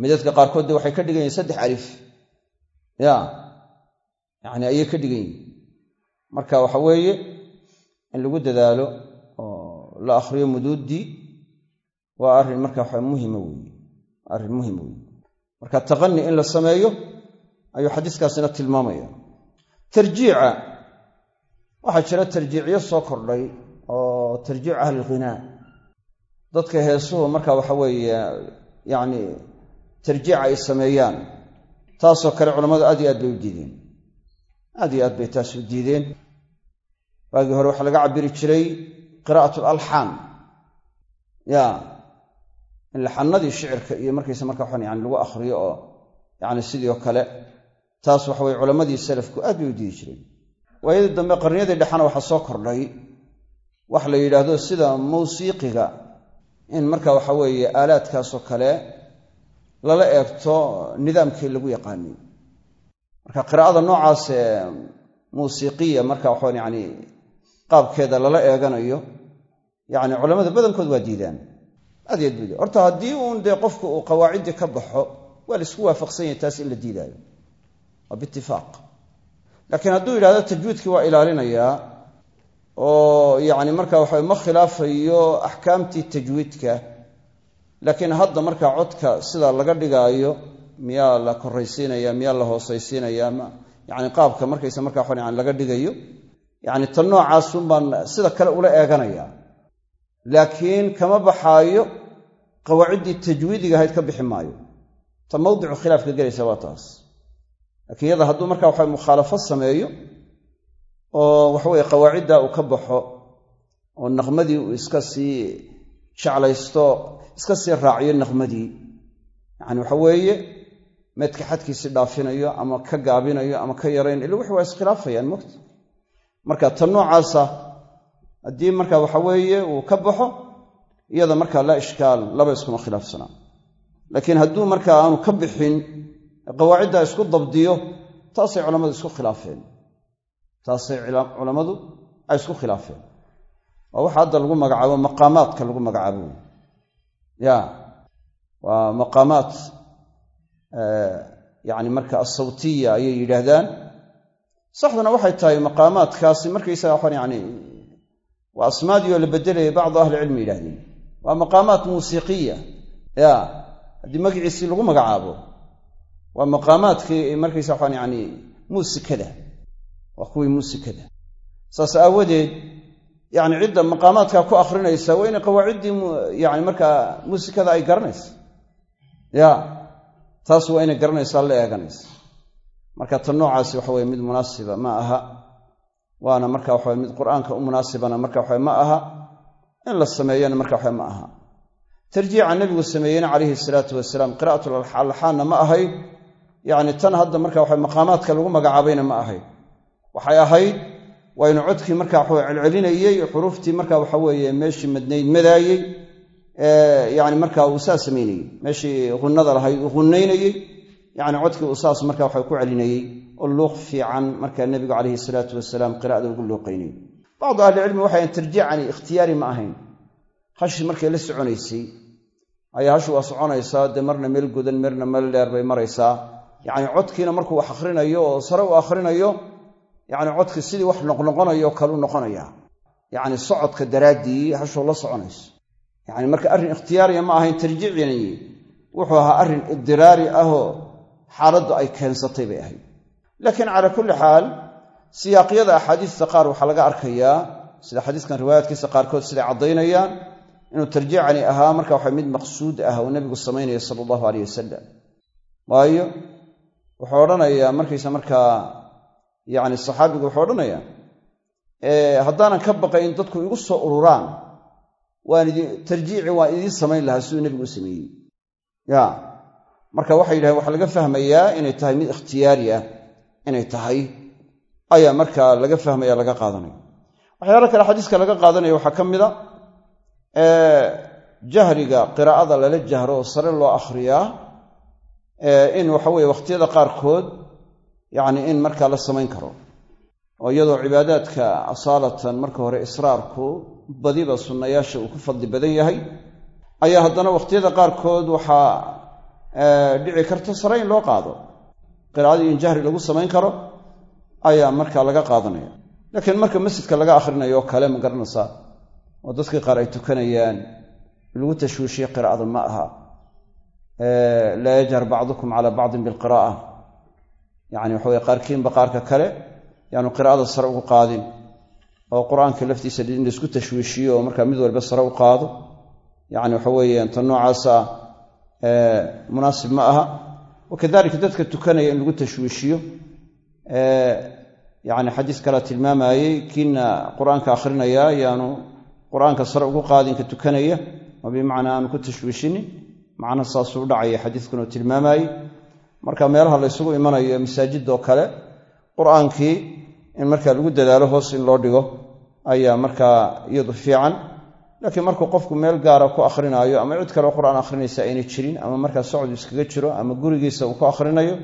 midadka qaarkood waxay ka dhigan yihiin saddex alif. Ya. Yani ayay ka dhigan yihiin marka waxa weeye in lagu dadaalo oo la akhriyo muduuddii waa arrin marka waxa muhima weeye. Arrin muhima weeye. Marka taqani in la sameeyo ayuu xadiiskaasina tilmaamaya. Tarjiica. Waxaa jira tarjiicyo soo kordhay oo tarjiic ahlilghinaa dadka heesuhu marka waxa weeye yacni tarjiica ay sameeyaan taasoo kale culammadu aad iyo aad bay u diideen. Aad iyo aad bay taas u diideen. Waagii hore waxaa laga cabiri jiray qiraa'at alalxaan ya in laxanadii shicirka iyo markaysa marka waxaan yani lagu akhriyo oo yacni sidii oo kale taas waxa weye culammadii salafku aad bay u diidi jireen. Waayadii dambe qarniyadii dhexena waxaa soo kordhay wax la yidhaahdo sida mawsiiqiga in marka waxa weeye aalaadkaasoo kale lala eegto nidaamkii lagu yaqaanay marka qiraa'ada noocaas ee muusiiqiya marka waxaan yani qaabkeeda lala eeganayo yacni culammada badankood waa diidaan. Aad iyo bud horta haddii uun dee qofku uu qawaaciddii ka baxo waa la isku waafaqsan yahay taas in la diidaayo. Waa biitifaaq laakiin hadduu yidhahdo tajwiidkii waa ilaalinayaa oo yacni marka waxa ma khilaafayo axkaamtii tajwiidka laakiin hadda markaa codka sida laga dhigaayo miyaa la koraysiinaya miyaa la hoosaysiinaya yani qaabka markaysa marka waxan yani laga dhigayo yani tan noocaasun baan sida kale ula eeganaya laakiin kama baxaayo qawaaciddii tajwiidiga ahayd ka bixi maayo. Ta mawdicu khilaafka gelaysa waa taas. Laakiin iyada hadduu marka waxa mukhaalafo sameeyo oo waxaweye qawaacidda uu ka baxo oo naqmadii uu iska sii jeclaysto iska sii raaciyo naqmadii. Yacani waxa weeye meedka xadkiisii dhaafinayo ama ka gaabinayo ama ka yaraynayo illa wixi waa iskhilaafayaan mogta marka tan noocaasa haddii marka waxa weeye uu ka baxo iyada markaa laa ishkaal laba iskuma khilaafsanaa laakiin hadduu markaa aanu ka bixin qawaaciddaa isku dabdiyo taasay culammadu isku khilaafeen. Taasay culammadu ay isku khilaafeen. Waa waxa hadda lagu magacaabo maqaamaadka lagu magacaabo ya. Waa maqaamaat yani marka asawtiya ayay yidhaahdaan. Saxduna waxay tahay maqaamaadkaasi markaysaga waxaan yani waa asmaadii oo la bedelaya bacdu ahlicilmi yidhahdeen waa maqaamaat muusiiqiya ya. Haddii magaciisii lagu magacaabo waa maqaamaadkii markaysa waxaan yani muusikada. Waa kuwii muusikada. Saas aawadeed yani cidda maqaamaadka ku akhrinaysa waa inay qawaaciddii yani markaa muusikada ay garanaysa. Ya taas waa inay garanaysaa la eeganaysa. Marka tan noocaasi waxa weye mid munaasiba ma aha waana marka waxa mid qur'aanka u munaasibana marka waxa ma aha in la sameeyana marka waxa ma aha. Tarjiica nebigu sameeyeyna calayhi salaatu wasalaam qira'atu alxaanna ma ahayd yacni tan hadda marka waxa maqaamaadka lagu magacaabayna ma ahayd waxay ahayd waa inu codkii marka waxa celcelinayey xuruuftii marka waxa weeye meeshii madnayd madaayey yani marka uu saa samaynayey. Meeshii hunnada lahayd uu hunnaynayey yani codkii uu saas marka waxa ku celinayey luuq fiican marka nebigu calayhi salaatu wasalaam qira'ada ugu luuqaynayey bacdu ahlicilmi waxay tarjiicani ikhtiyaari ma ahayn. Hashii markay la soconaysay ayaa hashu waa soconaysaa dee marna meel godan marna meel dheer bay maraysaa. Yacni codkiina markuu wax akhrinayo oo sare u akhrinayo yacni codkii sidii wax noqnoqonayo kalu noqonaya. Yacni socodka daraaddii hashuu la soconayso. Yacni marka arrin ikhtiyaariya ma ahayn tarjiicini wuxuu ahaa arrin idiraari ahoo xaaladdu ay keensatay bay ahayd. Laakiin calaa kulli xaal siyaaqyada axaadiista qaar waxaa laga arkayaa sida xadiiskan riwaayaadkiisa qaarkood siday caddaynayaan inuu tarjiicani ahaa marka waxa mid maqsuud ah oo nebigu samaynaya sala allahu aleyh wasalam waayo wuxuu odhanayaa markaysa markaa yacni saxaabigu wuxuu odhanayaa haddaanan ka baqayn dadku igu soo ururaan waan tarjiici waan idiin samayn lahaa siduu nebigu u sameeyey. Ya marka waxay yidhahdeen waxaa laga fahmayaa inay tahay mid ikhtiyaari ah inay tahay ayaa markaa laga fahmaya laga qaadanaya. Waxyaalo kale xadiiska laga qaadanaya waxaa ka mida jahriga qiraa'ada lala jahro oo sare loo akhriyaa in waxa weye wakhtiyada qaarkood yacni in markaa la samayn karo. Oo iyadoo cibaadaadka asaalatan marka hore israarku badiba sunnayaasha uu ku fadli badan yahay. Ayaa haddana wakhtiyada qaarkood waxaa dhici karta sare in loo qaado. Qiraa'adii in jahri lagu samayn karo ayaa markaa laga qaadanaya. Laakiin marka masjidka laga akhrinayo kale ma garanaysaa oo dadkii qaar ay tukanayaan lagu tashwiishiye qiraa'ada ma aha. Laa yajhar bacdukum calaa bacdin bilqiraa'a yacni waxa weye qaarkiinba qaarka kale yaanu qiraa'ada sare ugu qaadin oo qur'aanka laftiisa in la isku tashwiishiyo oo markaa mid walba sare u qaado. Yacni waxa weeyaan tan noocaasa munaasib ma aha. Wakadalika dadka tukanaya in lagu tashwiishiyo. Yacni xadiis kala tilmaamayey kiina qur'aanka akhrinaya yaanu qur'aanka sare ugu qaadinka tukanaya. Oo bimacnaa aanu ku tashwiishinin. Macna saasuu u dhacaya xadiiskunuu tilmaamayey marka meelaha la ysugu imanayo masaajidoo kale qur'aankii in markaa lagu dadaalo hoos in loo dhigo ayaa markaa iyadu fiican. Laakiin markuu qofku meel gaara ku akhrinaayo ama cid kaleo qur'aan akhrinaysa aynay jirin ama markaa socdu iskaga jiro ama gurigiisa uu ku akhrinayo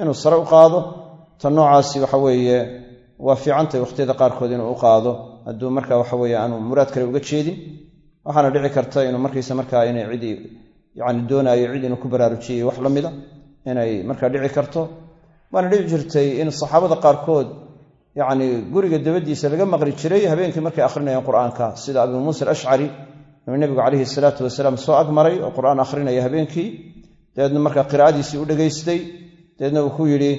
inuu sare u qaado ta noocaasi waxa weeye waa fiicantahy wakhtiyada qaarkood inuu u qaado. Hadduu marka waxa weye aanu muraad kale uga jeedin waxaana dhici karta inuu markaysa markaa inay cid yani doonaayo cid inuu ku baraarujiyay wax la mida inay markaa dhici karto. Waana dhici jirtay in saxaabada qaarkood yacni guriga dabadiisa laga maqli jiray habeenkii markay akhrinayaan qur'aanka sida abuu muusa alashcari inuu nebigu calayhi salaatu wasalaam soo agmaray oo qur'aan akhrinaya habeenkii. Dabeedna markaa qiraa'adiisii u dhegaystay. Dabeedna uu ku yidhi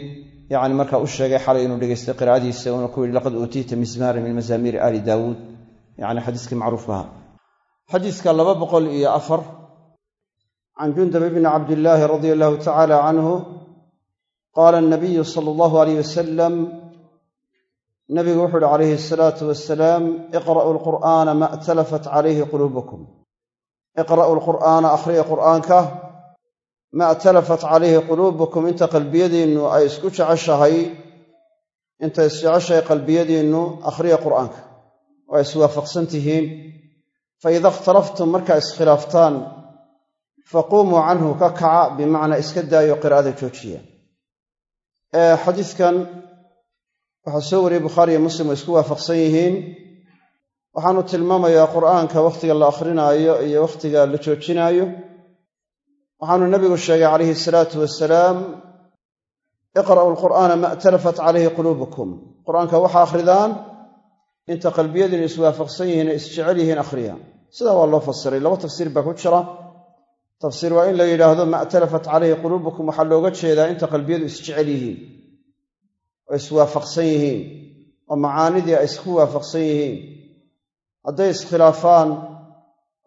yani markaa u sheegay xalay inuu dhegaystay qiraa'adiisa uuna ku yidhi laqad uutiita mizmaara min mazaamiiri aali daawuud. Yani xadiiskii macruufkaha xadiiska laba boqol iyo afar can jundab bni cabdillaahi radia allahu tacaala canhu qaala anabiyu sala allahu alayh wasalam nabigu wuxu uhi calayhi asalaatu wasalaam iqra'uu alqur'aana ma talafat calayhi quluubukum iqra'uu alqur'aana akhriya qur'aanka ma talafat calayhi quluubukum inta qalbiyadiinnu ay isku jeceshahay inta isjeceshahay qalbiyadiinnu akhriya qur'aanka ay iswaafaqsan tihiin faida ikhtalaftum markaa iskhilaaftaan faquumuu canhu ka kaca bimacnaa iska daayo qiraa'ada joojiya. Xadiidkan waxaa soo wariyey bukhaariiyo muslim oo isku waafaqsan yihiin. Waxaanu tilmaamayaa qur'aanka wakhtiga la akhrinaayo iyo wakhtiga la joojinaayo. Waxaanu nabigu sheegay calayhi salaatu wasalaam iqra'uu alqur'aana ma talafat calayhi quluubukum. Qur'aanka waxa akhridaan inta qalbiyadiinu iswaafaqsan yihiin ee isjecel yihiin akhriya. Sidaa waa loo fasiray laba tafsiir baa ku jira tafsiir waa in la yidhaahdo ma talafat calayhi quluubukum. Waxaa looga jeedaa inta qalbiyadu isjecel yihiin oo iswaafaqsan yihiin oo macaanidii ay isku waafaqsan yihiin. Hadday iskhilaafaan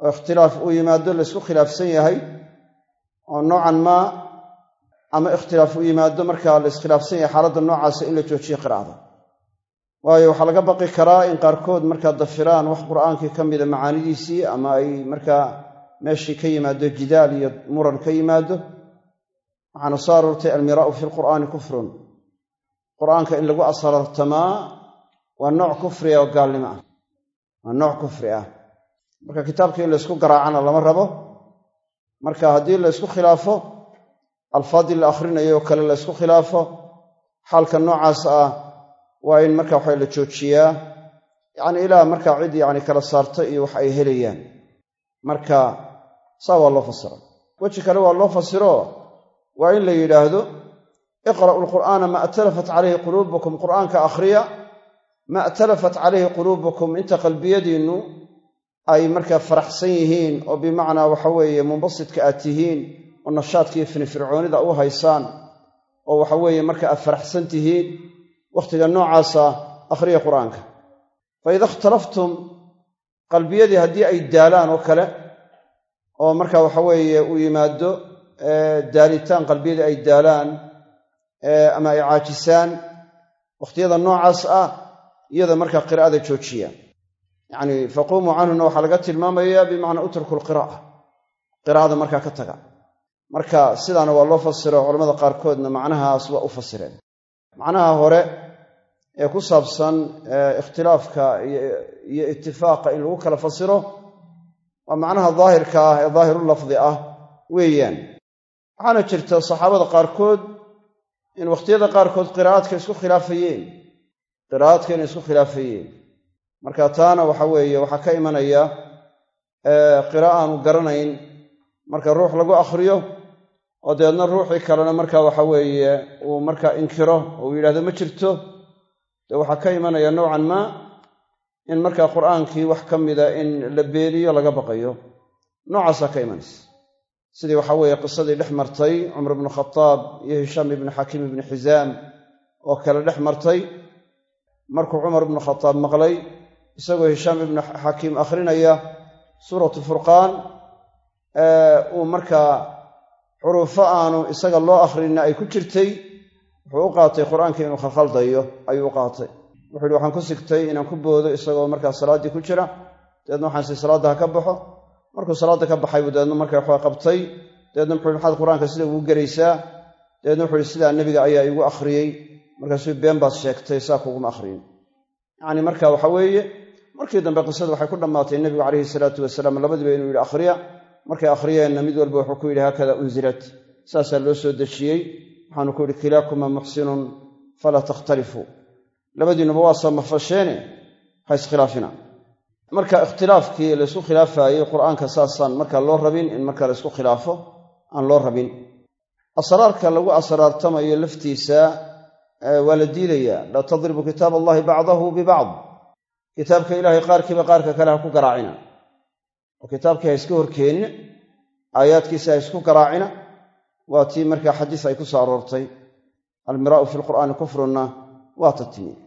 oo ikhtilaaf uu yimaado laysku khilaafsan yahay oo noocan maa ama ikhtilaaf uu yimaado markaa la iskhilaafsan yahay xaaladda noocaasa in la joojiyo qiraa'ada waayo waxaa laga baqi karaa in qaarkood markaa dafiraan wax qur'aankii ka mida macaanidiisii ama ay markaa meeshii ka yimaado jidaal iyo muran ka yimaado waxaana soo aroortay almiraa'u fi lqur'aani kufrun. Qur'aanka in lagu asarartamaa waa nooc kufriga oo gaalnimo ah. Waa nooc kufri ah. Marka kitaabka in laysku garaacana lama rabo. Marka haddii la ysku khilaafo alfaaddii la akhrinayo kale la ysku khilaafo xaalka noocaas ah waa in marka waxa la joojiyaa. Yacni ilaa markaa cid yacni kala saarta iyo wax ay helayaan. Marka saa waa loo fasira weji kale waa loo fasiro waa in la yidhaahdo iqra'u alqur'aana ma atalafat calayhi quluubukum qur'aanka akhriya ma atalafat calayhi quluubukum inta qalbiyadiinnu ay markaa faraxsan yihiin oo bimacnaa waxa weeye munbasidka aad tihiin oo nashaadkiiyo finifircoonida u haysaan oo waxa weeye marka aad faraxsan tihiin wakhtiga noocaasa akhriya qur'aanka. Fa ida ikhtalaftum qalbiyadii haddii ay daalaan oo kale oo marka waxa weeye uu yimaado daalitaan qalbiyadii ay daalaan ama ay caajisaan wakhtiyada noocaas ah iyada markaa qiraa'ada joojiya. Yacni faquumuu canhuna waxaa laga tilmaamayaa bimacnaa utruku lqiraa'a qiraa'ada markaa ka taga. Marka sidaana waa loo fasiro culamada qaarkoodna macnahaas waa u fasireen. Macnaha hore ee ku saabsan ikhtilaafka iyo itifaaqa in lagu kala fasiro waa macnaha daahirka ah ee daahiru lafdi ah weeyaan. Waxaana jirta saxaabada qaarkood in wakhtiyada qaarkood qiraa'adka isku khilaafayeen. Qiraa'adka inay isku khilaafayeen. Marka taana waxa weeye waxaa ka imanaya qiraa'a aanu garanayn. Marka ruux lagu akhriyo oo dabeedna ruuxii kalena marka waxa weeye uu marka inkiro oo uu yidhahdo ma jirto. Dee waxaa ka imanaya nowcan maa in markaa qur'aankii wax ka mida in la beeliyo laga baqayo. Noocaasaa ka imanaysa. Sidii waxa weeye qisadii dhex martay cumar ibnu khataab iyo hishaam ibnu xakiim ibnu xisaam oo kale dhex martay. Markuu cumar ibnu khataab maqlay isagoo hishaam ibnu xakiim akhrinaya suuratu furqaan uu markaa xuruufo aanu isaga loo akhrinin ay ku jirtay wuxuu u qaatay qur'aanka inuu khalkhaldayo ayuu u qaatay wuxu yidhi waxaan ku sigtay inaan ku boodo isagoo markaa salaaddii ku jira. Dabeedna waxaan si salaadda ha ka baxo. Markuu salaadda ka baxay buu dabeedna markaa waxaa qabtay. Dabeedna wuxu yhi maxaad qur'aanka sida ugu geraysaa dabeedna wuxu yhi sidaa nebiga ayaa iigu akhriyey. Markaasuu been baad sheegtay saa kuguma akhriyin. Yacni marka waxa weeye markii dambe qisadu waxay ku dhammaatay nebigu calayhi salaatu wasalaam labadiiba inuu yidhi akhriya. Markay akhriyeenna mid walba wuxuu ku yidhi haakada unzilat. Saasaa loo soo dejiyey. Waxaanu ku yidhi kilaakuma muxsinun falaa takhtalifuu labadiinuba waa samafasheene ha iskhilaafina marka ikhtilaafkii laysku khilaafaayey qur'aanka saasaan marka loo rabin in marka laysku khilaafo aan loo rabin. Asraarka lagu asraartamayo laftiisa waa la diidayaa laa tadribu kitaab allahi bacdahu bibacd kitaabka ilaahay qaarkiiba qaarka kale ha ku garaacina. Oo kitaabkii ha iska horkeenina aayaadkiisa ha isku garaacina. Waa tii markaa xadiis ay ku soo aroortay. Almiraa'u fi lqur'aani kufrunna waa ta timi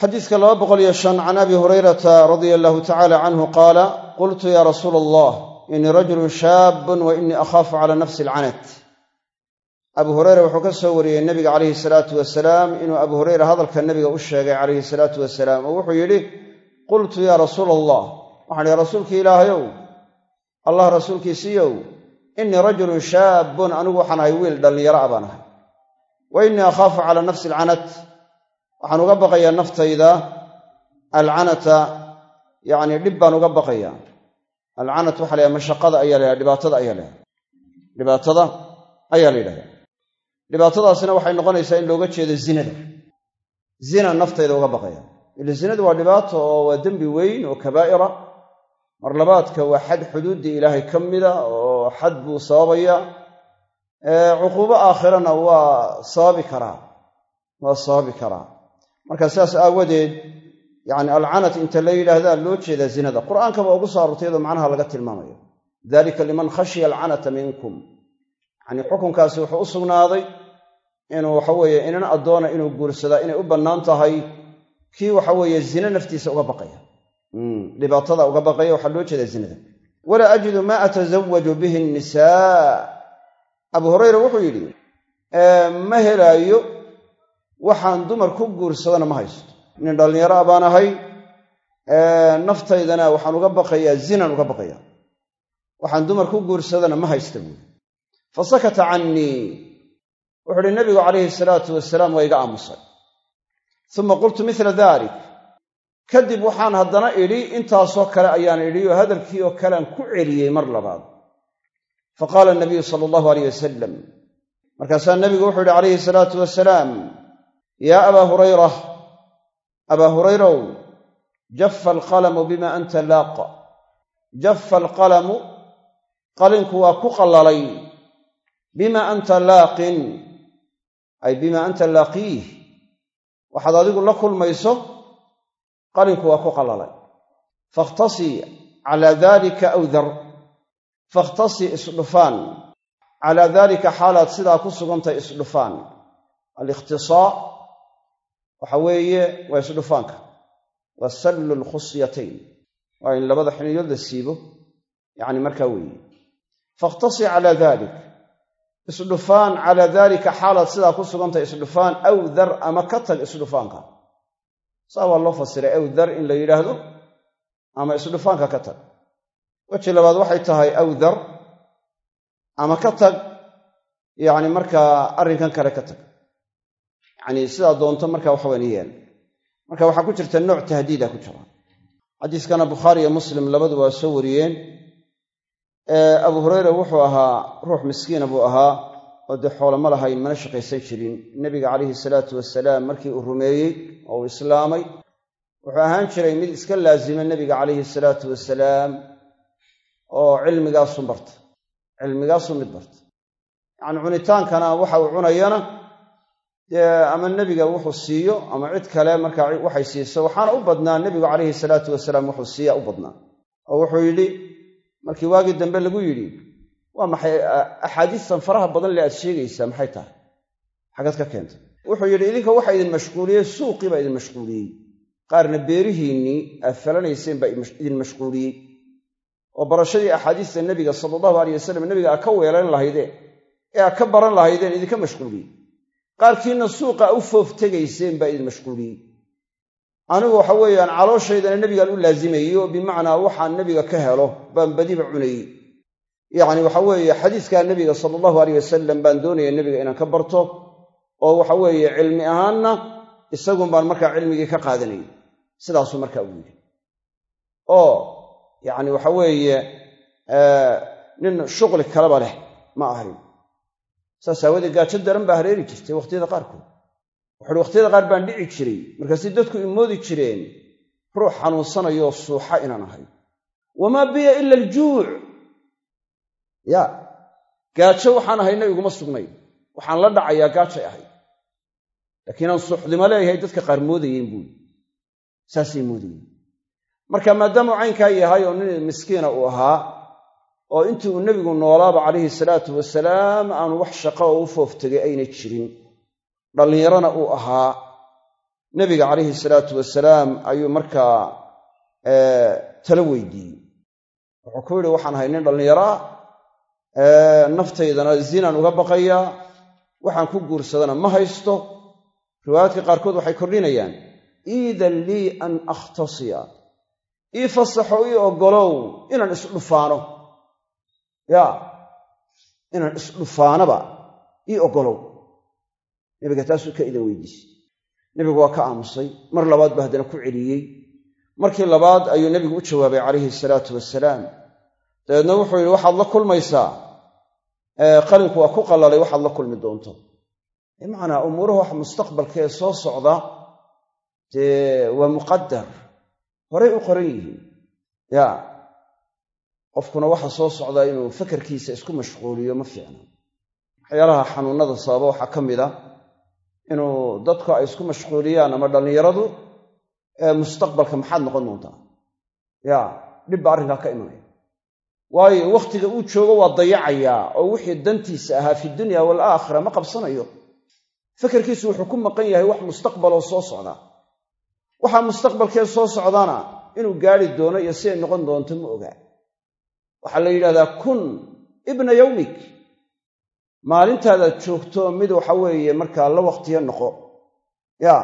xadiiska laba boqol iyo shan can abi hurayrata radia allahu tacala canhu qaala qultu ya rasuula allah inii rajulun shaabun wa inii akhaafu cala nafsi alcanat abu hureyre wuxuu ka soo wariyey nebiga calayhi salaatu wasalaam inuu abu hureyre hadalka nebiga u sheegay calayhi salaatu wasalaam oo wuxuu yidhi qultu yaa rasuula allah waxaan ihi rasuulkii ilaahayow allah rasuulkiisiiyow innii rajulun shaabun anigu waxaan ahay wiil dhallinyaro a baan ahay. Wa innii akhaafu cala nafsi alcanat waxaan uga baqayaa naftayda alcanata yacnii dhib baan uga baqayaa. Alcanat waxa la mashaqada ayaa la dhibaatada ayaa la dhibaatada ayaa la yidhahdaa dhibaatadaasina waxay noqonaysaa in looga jeedo zinada. Zina naftayda uga baqaya ila zinadu waa dhibaato oo waa dembi weyn oo kabaa'ira. Mar labaadka waa xad xuduuddii ilaahay ka mida oo xad buu sababaya. Cuquubo aakhirana waa sababi karaa. Waa sababi karaa marka sidaas aawadeed yacni alcanat inta la yidhaahdaa loo jeedaa zinada. Qur'aankaba ugu soo arortay macnaha laga tilmaamayo. Dalika liman khashiya alcanata minkum. Yacnii xukunkaasi wuxuu u sugnaaday inuu waxaweeye inan addoona inuu guursadaa inay u bannaan tahay. Kii waxaweeye zine naftiisa uga baqaya. Dhibaatada uga baqaya waxaa loo jeedaa zinada. Walaa ajidu maa atasawaju bihi nnisaa abu hurayra wuxuu yidhi ma helaayo waxaan dumar ku guursadana ma haysto. Nin dhallinyaro a baan ahay naftaydana waxaan uga baqayaa zinan uga baqaya waxaan dumar ku guursadana ma haysta buuri fa sakata cannii. Wuxu uhi nabigu calayhi salaatu wasalaam waa iga aamusay. Uma qultu mila dalik kadib waxaan haddana idhi intaasoo kale ayaan idhi oo hadalkii oo kalean ku celiyey mar labaad. Fa qaala nabiyu sala allahu aleyh wasalam markaasaa nabigu wuxuu yidhi calayhi salaatu wasalaam yaa abaa hurayra abaa hurayrow jafa alqalamu bima anta laaqa jafa alqalamu qalinku waa ku qallalay. Bima anta laaqin ay bima anta laaqiih waxaad adigu la kulmayso qalinku waa ku qallalay. Fakhtasii calaa daalika aw dar fakhtasii isdhufaan calaa daalika xaalaad sidaa ku sugantahay isdhufaan waxa weeye waa isdhufaanka waa sallu lkhusyatayn waa in labada xiniyood la siibo. Yacni markaa weeye. Fakhtasi calaa dalik isdhufaan calaa daalika xaalaad sidaa ku sugantahay isdhufaan aw dar ama ka tag isdhufaanka saa waa loo fasiray aw dar in la yidhaahdo ama isdhufaanka ka tag weji labaad waxay tahay aw dar ama ka tag yacni markaa arrinkan kale ka tag yacni sidaa doonto marka waxawan yeel marka waxaa ku jirta nooc tahdiida ku jira. Xadiiskana bukhaari iyo muslim labadu waa soo wariyeen. Abu hureyre wuxuu ahaa ruux miskiina buu ahaa oo dee xoolama lahayn mana shaqaysan jirin. Nebiga calayhi salaatu wasalaam markii uu rumeeyey oo uu islaamay wuxuu ahaan jiray mid iska laasima nebiga calayhi salaatu wasalaam oo cilmigaasu barta cilmigaasu mid barta yacni cunitaankana waxa uu cunayana ama nebiga wuxuu siiyo ama cid kale markaa waxay siiso. Waxaana u badnaa nebigu calayhi salaatu wasalaam wuxuu siiya u badnaa. Oo wuxuu yidhi markii waagii dambe lagu yidhi waa maxay axaadiistan faraha badan le aad sheegaysaa maxay tahay? Xagad ka keentay wuxuu yidhi idinka waxa idin mashquuliyey suuqii baa idin mashquuliyey. Qaarna beerihiinnii aad falanayseen baa idin mashquuliyey. Oo barashadii axaadiista nebiga sala allahu aleyh wasalam nebiga aad ka weelan lahaydeen ee aad ka baran lahaydeen idinka mashquuliyey qaarkiinna suuqa u foof tegayseen baa idin mashquuliyey anigu waxa weeyaan calooshaydana nebigaan u laazimayey oo bimacnaa waxaan nebiga ka helo baan badiba cunayey. Yacni waxa weeye xadiiskaa nebiga sala allahu aleyh wasalam baan doonaya nebiga inaan ka barto oo waxa weeye cilmi ahaanna isagun baan markaa cilmigii ka qaadanayay sidaasuu markaa u yidhi. Oo yacni waxa weeye nin shuqli kaleba leh ma ahayn saas aawadee gaajo daran baa hareeri jirtay wakhtiyada qaarkood. Wuxuuhi wakhtiyada qaar baan dhici jiray. Markaasi dadku imoodi jireen ruux xanuunsanayoo suuxa inaan ahay. Wamaa biya ila aljuuc ya gaajo waxaan ahayna iguma sugnay. Waxaan la dhacayaa gaajay ahay. Laakiin aan suuxdimo leeyahay dadka qaar moodayeen buui saasay moodayeen. Marka maadaamuu caynkaa yahay oo nin miskiina uu ahaa oo intii uu nebigu noolaaba calayhi salaatu wasalaam aanu wax shaqo oo u fooftegay ayna jirin. Dhallinyarona uu ahaa. Nebiga calayhi salaatu wasalaam ayuu markaa tala weydiiyey. Wuxuu ku yidhi waxaan ahay nin dhallinyaraa naftaydana zinaan uga baqayaa waxaan ku guursadana ma haysto. Riwaayaadka qaarkood waxay kordhinayaan. Iidan lii an akhtasiya. Ii fasaxo ii oggolow. Inaan isdhufaano yaa inaan isdhufaanaba ii oggolow. Nebiga taasuu ka idan weydiisay. Nebigu waa ka aamusay. Mar labaad buu haddana ku celiyey. Markii labaad ayuu nebigu u jawaabay calayhi salaatu wasalaam dabeedna wuxuu yidhi waxaad la kulmaysaa. Qalinku waa ku qallalay waxaad la kulmi doonto. Bimacnaa umuuraha wax mustaqbalka ee soo socda dee waa muqadar horay u qoran yihiin. Ya qofkuna waxa soo socdaa inuu fakarkiisa isku mashquuliyo ma fiicna. Waxyaalaha xanuunnada sababa waxaa ka mid a inuu dadku ay isku mashquuliyaan ama dhallinyaradu mustaqbalka maxaad noqon doontaa? Ya dhibba arrinkaa ka imanaya. Waayo wakhtiga uu joogo waa dayacayaa oo wixii dantiisa ahaa fi dunya waalaakhira ma qabsanayo. Fakarkiisu wuxuu ku maqan yahay wax mustaqbaloo soo socda. Waxaa mustaqbalkee soo socdana inuu gaari doono iyo siday noqon doonto ma ogaa waxaa la yidhahdaa kun ibna yowmik maalintaadaad joogto mid waxa weeye markaa la wakhtiyo noqo. Ya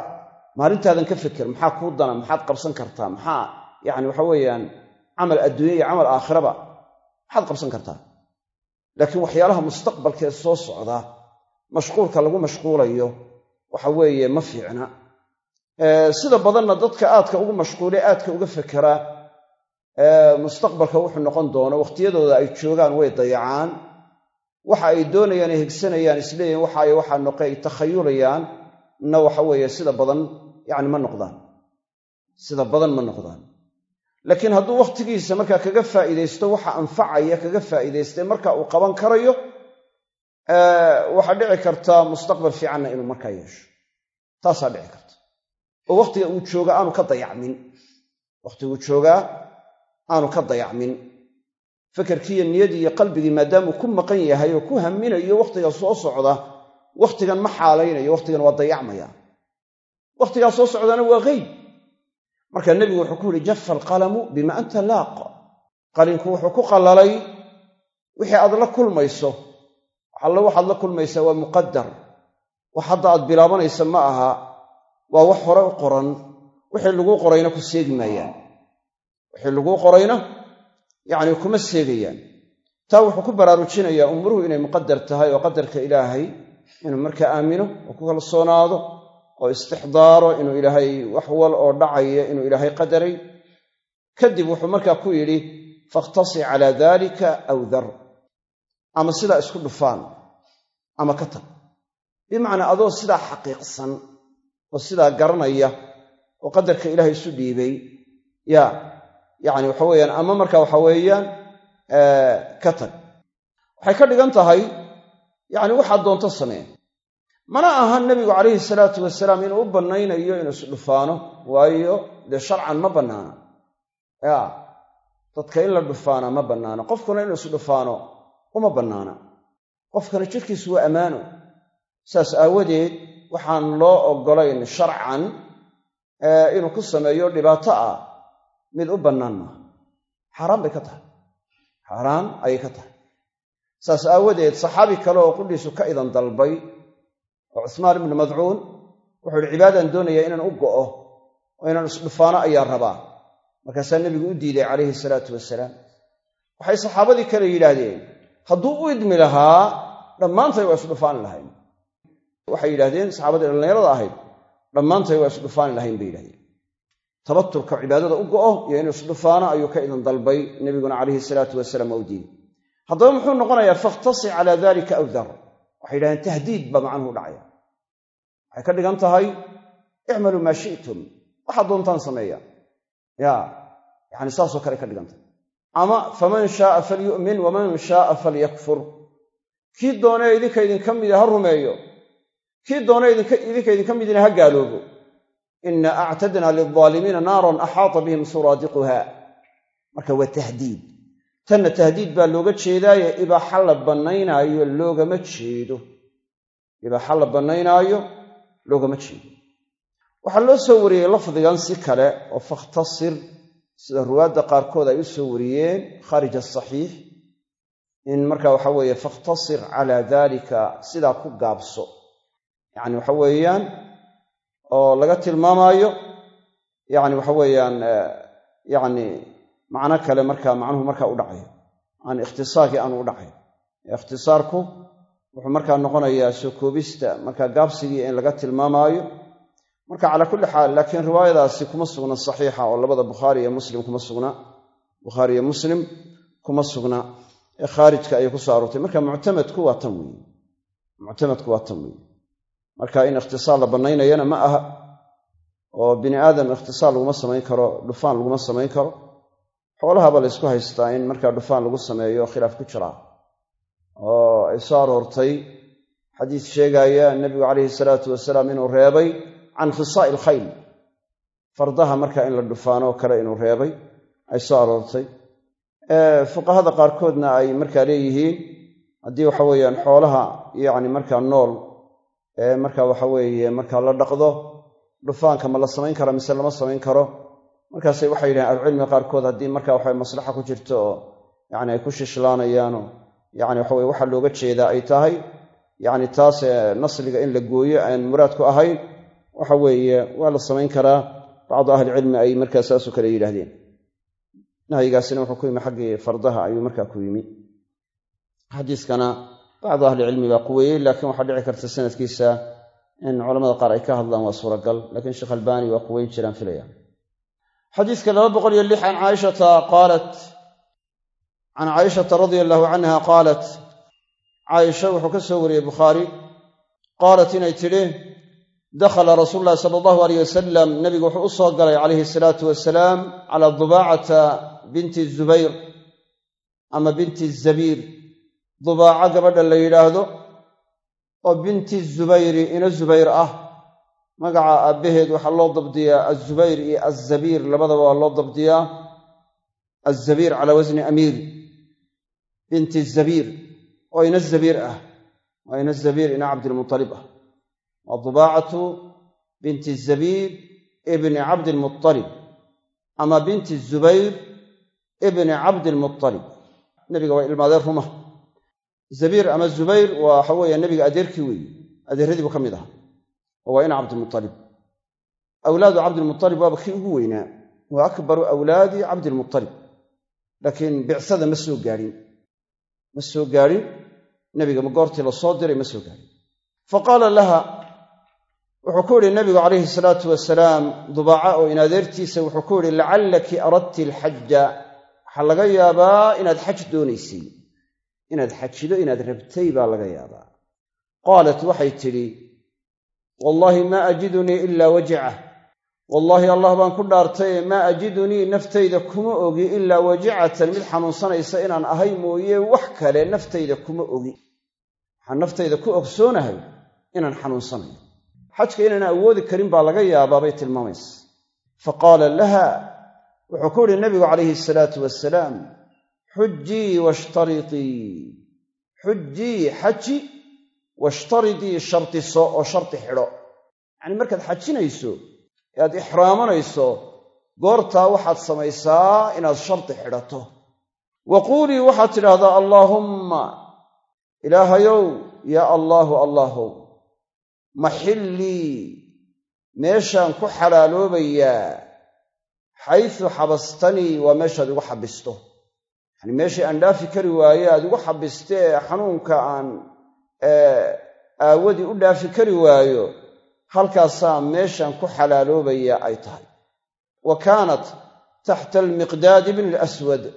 maalintaadan ka feker maxaa kuu dana maxaad qabsan kartaa maxaa yacni waxa weeyaan camal adduunya iyo camal aakhiraba maxaad qabsan kartaa? Laakiin waxyaalaha mustaqbalkee soo socda mashquulka lagu mashquulayo waxa weeye ma fiicna. Sida badanna dadka aadka ugu mashquule aadka uga fekeraa mustaqbalka wuxuu noqon doono wakhtiyadooda ay joogaan way dayacaan. Waxa ay doonayaan ay higsanayaan isleeyihin waxaay waxaa noqe ay takhayulayaan na waxa weeye sida badan yacni ma noqdaan. Sida badan ma noqdaan. Laakiin hadduu wakhtigiisa markaa kaga faa'iidaysto waxa anfacaya kaga faa'iidaystee marka uu qaban karayo waxaa dhici karta mustaqbal fiicanna inuu markaa yeesho. Taasaa dhici karta. Oo wakhtiga uu jooga aanu ka dayacmin. Wakhtiguu joogaa aanu ka dayacmin. Fekerkiiyo niyadii iyo qalbigii maadaamuu ku maqan yahay oo ku haminayo wakhtiga soo socda wakhtigan ma xaalaynayo wakhtigan waa dayacmaya. Wakhtigaa soo socdana waa geyb marka nebigu wuxuu ku yihi jafa alqalamu bima anta laaq. Qalinku wuxuu ku qallalay wixii aad la kulmayso alle waxaad la kulmaysaa waa muqadar wax hadda aad bilaabanaysa ma aha waa wax hore u qoran. Wixii laguu qorayna ku seegi maayaan wixii laguu qorayna yacni kuma seegayaan taa wuxuu ku baraarujinayaa umuruhu inay muqadar tahay oo qadarka ilaahay inuu markaa aamino oo ku kalsoonaado oo istixdaaro inuu ilaahay wax wal oo dhacaya inuu ilaahay qadaray. Kadib wuxuu markaa ku yidhi fakhtasi calaa daalika aw dar. Ama sidaa isku dhufaan ama ka tag. Bimacnaa adoo sidaa xaqiiqsan oo sidaa garanaya oo qadarka ilaahay isu dhiibay ya yacni waxa weeyaan ama marka waxa weeyaan ka tag. Waxay ka dhigan tahay yacni waxaad doonto samee mana aha nebigu calayhi salaatu wasalaam inuu u bannaynayo inuu isdhufaano waayo dee sharcan ma bannaana ya dadka in la dhufaana ma bannaana qofkuna inuu isdhufaano uma bannaana. Qofkana jidhkiisu waa ammaano. Saas aawadeed waxaan loo oggolayn sharcan inuu ku sameeyo dhibaato ah mid u bannaan maaha. Xaaraan bay ka tahay. Xaaraan ayay ka tahay. Saas aawadeed saxaabi kale oo qudhiisu ka idan dalbay oo cusmaan ibnu madcuun wuxuu ihi cibaadaan doonaya inaan u go'o oo inaan isdhufaano ayaa rabaa. Markaasaa nebigu u diiday calayhi salaatu wasalaam waxay saxaabadii kale yidhaahdeen hadduu u idmi lahaa dhammaantay waa isdhufaani lahayn. Waxay yidhahdeen saxaabadii dhallinyarada ahayd dhammaantay waa isdhufaani lahayn bay yidhahdeen tabaturka cibaadada u go'o iyo inuu isdhufaano ayuu ka idan dalbay nebiguna calayhi salaatu wasalaam u diiday haddaba muxuu noqonayaa fakhtasi calaa dalika aw dar. Waxay yidhahdeen tahdiid baa macnuhu dhacaya. Waxay ka dhigan tahay icmaluu maa shi'tum. Waxaad doontaan sameeya. Ya yacni saasoo kale ka dhigan tahay. Ama faman shaaa falyu'min waman shaaa falyakfur. Kii doonee idinka idinka mida ha rumeeyo kii doonee idinka idinka midina ha gaaloobo ina actadna lilaalimiina naaran axaata bihim suraadiquha marka waa tahdiid tanna tahdiid baa looga jeedaaye ibaaxa la bannaynaayo loogama jeedo. Ibaaxa la bannaynaayo loogama jeedo. Waxaa loo soo wariyey lafdigan si kale oo fakhtasir sida ruwaadda qaarkood ay u soo wariyeen khaarij asaxiix in marka waxa weeye fakhtasir calaa dalika sidaa ku gaabso. Yacni waxa weeyaan oo laga tilmaamaayo yacni waxa weeyaan yacni macno kale markaa macnuhu markaa u dhacayo aan ikhtisaarkii aanu u dhacayn ikhtisaarku wuxuu markaa noqonayaa soo koobista markaa gaabsigii in laga tilmaamaayo. Marka calaa kulli xaal laakiin riwaayadaasi kuma sugna saxiixa oo labada bukhaari iyo muslim kuma sugna. Bukhaari iyo muslim kuma sugna. Ee khaarijka ayay ku soo aroortay. Marka muctamadku waa tan weeye muctamadku waa tan weeye marka in ikhtisaar la bannaynayana ma aha oo bini aadam ikhtisaar laguma samayn karo dhufaan laguma samayn karo. Xoolahaba la ysku haystaa in markaa dhufaan lagu sameeyo khilaaf ku jiraa oo ay soo aroortay xadiis sheegaaya nebigu calayhi salaatu wasalaam inuu reebay can khisaa'i ilkhayl fardaha markaa in la dhufaanoo kale inuu reebay ay soo aroortay fuqahada qaarkoodna ay markaa leeyihiin haddii waxa weeyaan xoolaha yacni markaa nool marka waxa weeye markaa la dhaqdo dhufaanka ma la samayn kara mise lama samayn karo? Markaasay waxay yidhahen ahlucilmiga qaarkood haddii marka waxa maslaxa ku jirto oo yani ay ku shishlaanayaanoo yani waxa weye waxaa looga jeedaa ay tahay yani taas nasliga in la gooyo aan muraadku ahayn waxa weeye waa la samayn karaa. Bacdu ahlicilmi ay markaa saasoo kale yidhaahdeen. Nahyigaasina wuxuu ku yimi xaggii fardaha ayuu markaa ku yimi. Xadiiskana bacdu ahlicilmi baa quweeyey laakiin waxaa dhici karta sanadkiisa in culamada qaar ay ka hadlaan waa suuragal lakiin sheekh albaani waa quweyn jiraan filaya xadiiska laba boqol iyo lix can caaishata qaalat can caaishata radia allahu canha qaalat caaisha wuxuu ka soo wariyey bukhaari qaalat inay tidhi dakhala rasuulu llahi sala allahu aleyh wasalam nebigu wuxuu u soo galay calayhi salaatu wasalaam calaa dubaacata binti zubayr ama binti zabiir dubaaco gabadha la yidhaahdo oo binti zubayri ina zubayr ah magaca aabbaheed waxaa loo dabdiyaa azubayr iyo azabiir labadaba waa loo dabdiyaa azabiir calaa wasni amiir binti zabiir oo ina zabiir ah waa ina zabiir ina cabdilmutalib ah. Waa dubaacatu binti zabiir ibni cabdilmualib ama binti zubayr ibni cabdilmualib nebiga waa ilmaadeen ruma zabiir ama zubayr waxa weeye nebiga adeerkii weeye. Adeerradii buu ka mid ahaa. Oo waa ina cabdilmualib awlaadu cabdilmualib waaba kii ugu weynaa. Waa akbaru awlaadi cabdilmualib laakiin bicsada ma soo gaadhin ma soo gaadhin nebiga goortii la soo diray ma soo gaadhin fa qaala laha wuxuu ku yidhi nebigu calayhi salaatu wasalaam dubaaca oo in adeertiisa wuxuu ku yidhi lacallaki aradti alxaja waxaa laga yaabaa inaad xaj doonaysay inaad xajido inaad rabtay baa laga yaabaa. Qaalat waxay tidhi wallaahi maa ajidunii ilaa wajicah wallaahi allah baan ku dhaartaye maa ajidunii naftayda kuma ogi ilaa wajicatan mid xanuunsanaysa inaan ahay mooye wax kale naftayda kuma ogi. Waxaan naftayda ku ogsoonahay inaan xanuunsanayo. Xajka inaan awoodi karin baa laga yaabaa bay tilmaamaysa. Fa qaala laha wuxuu ku yidhi nabigu calayhi salaatu wasalaam xujii washtaritii xujii xaji washtaritii shardiso oo shardi xidho yacni markaad xajinayso ee aad ixraamanayso goortaa waxaad samaysaa inaad shardi xidhato wa quulii waxaad tidhaahdaa allaahumma ilaahayow yaa allaahu allaahow maxillii meeshaan ku xalaaloobayaa xaysu xabastanii waa meeshaad igu xabisto yacanii meeshii aan dhaafi kari waaye aad igu xabistee xanuunka aan aawadii u dhaafi kari waayo halkaasaa meeshaan ku xalaaloobaya ay tahay. Wa kaanat taxta almiqdaadi bni alaswad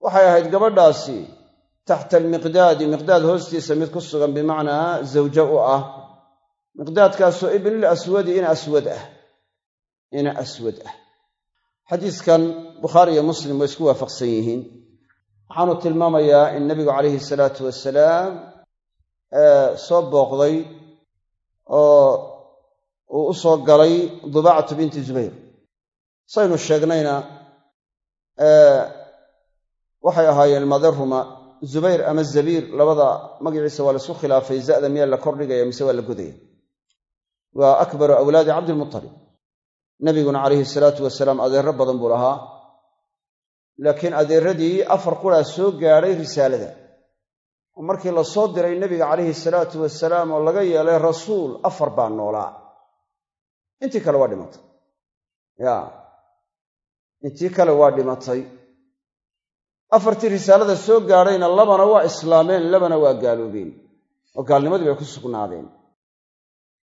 waxay ahayd gabadhaasi taxta almiqdaadi miqdaad hoostiisa mid ku sugan bimacnaa zawjo u ah. Miqdaadkaasoo ibnil aswadi ina aswad ah ina aswad ah xadiiskan bukhaari iyo muslim way isku waafaqsan yihiin. Waxaanu tilmaamayaa in nebigu calayhi salaatu wasalaam soo booqday oo uu u soo galay dubaacatu binti zubayr. Saynu sheegnayna waxay ahaayeen madaruma zubayr ama zabiir labada magaciisa waa la isku khilaafay za'da miyaa la kordhigaya mise waa la godaya waa akbaru awlaadi cabdilmutalib nebiguna calayhi salaatu wasalaam adeerro badan buu lahaa. Laakiin adeeradii afar quraa soo gaadhay risaalada. Oo markii la soo diray nebiga calayhi salaatu wasalaam oo laga yeelay rasuul afar baa noolaa. Intii kale waa dhimatay. Ya. Intii kale waa dhimatay. Afartii risaalada soo gaadhayna labana waa islaameen labana waa gaaloobeen. Oo gaalnimadii bay ku sugnaadeen.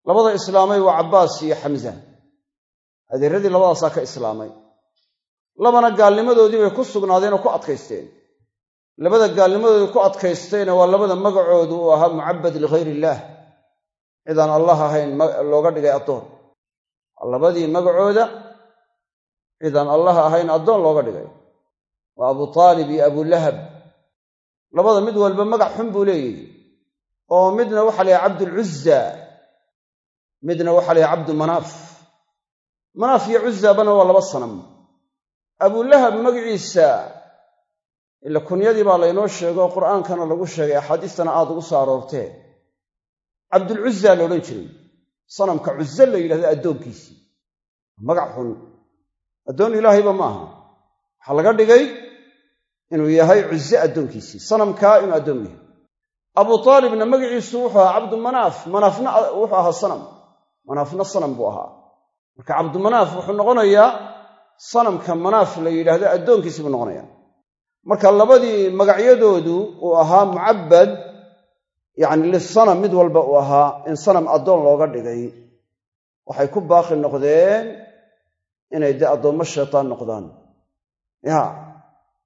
Labada islaamay waa cabbaas iyo xamza adeeradii labadaasaa ka islaamay. Labana gaalnimadoodii bay ku sugnaadeen oo ku adkaysteen. Labada gaalnimadoodii ku adkaystayna waa labada magacoodu uu ahaa mucabbad ligayr illaah cidaan allah ahayn looga dhigay addoon. Labadii magacooda cidaan allah ahayn addoon looga dhigay. Waa abu taalib iyo abulahab labada mid walba magac xun buu leeyihi oo midna waxaa layahay cabdulcuzza midna waxaa layahay cabdu manaaf manaaf iyo cuzabana waa laba sanam. Abulahab magaciisa ila kunyadii baa laynoo sheego qur'aankana lagu sheegay axaadiistana aad ugu soo aroortee. Cabdulcuzza la odhan jiray. Sanamka cuze la yidhahdo addoonkiisii magac xun. Addoon ilaahayba ma aha. Waxaa laga dhigay inuu yahay cuze addoonkiisii sanamkaa inuu addoon yahay. Abu taalibna magaciisu wuxuu ahaa cabdumanaaf manaafna wuxuu ahaa sanam. Manaafna sanam buu ahaa marka cabdumanaaf wuxuu noqonayaa sanamka manaaf la yidhaahdo addoonkiisii buu noqonayaa. Marka labadii magacyadoodu uu ahaa mucabbad yacni lisanam mid walba uu ahaa in sanam addoon looga dhigay waxay ku baaqi noqdeen inay dee addoommo shaytaan noqdaan. Ya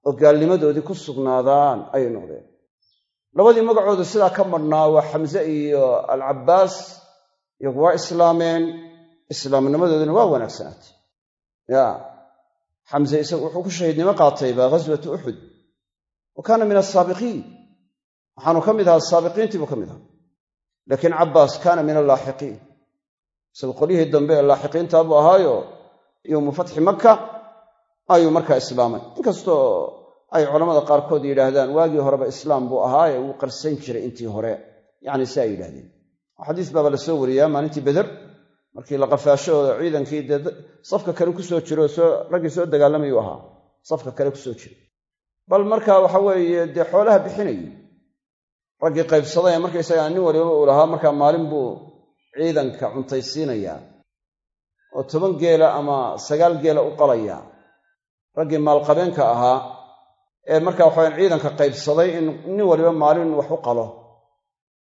oo gaalnimadoodii ku sugnaadaan ayay noqdeen. Labadii magacoodu sidaa ka madhnaa waa xamse iyo alcabbaas iyagu waa islaameen islaamnimadooduna waa wanaagsanaatay ya xamse isagu wuxuu ku shahiidnimo qaatayba ghaswatu uxud wa kaana min asaabiqiin waxaanu ka mid ahaa asaabiqiintii buu ka mid ahaa. Laakiin cabbaas kaana min allaaxiqiin. Isagu qolyihii dambe ee laaxiqiintaa buu ahaayo yowmu fatxi maka ayuu markaa islaamay. Inkastoo ay culammada qaarkood yidhaahdaan waagii horeba islaam buu ahaaye wuu qarsan jiray intii hore. Yacni si ay yidhahdeen xadiis baaba la soo wariyaa maalintii beder markii la qafaashahooda ciidankii dee safka kale ku soo jiro soo raggii soo dagaalamayuu ahaa safka kale ku soo jira bal marka waxa weeye dee xoolaha bixinayay. Raggii qaybsadaya markaysagaa nin waliba uu lahaa markaa maalin buu ciidanka cuntaysiinayaa oo toban geela ama sagaal geela u qalaya raggii maalqabeenka ahaa ee markaa waxawayan ciidanka qaybsaday in nin waliba maalin wax u qalo.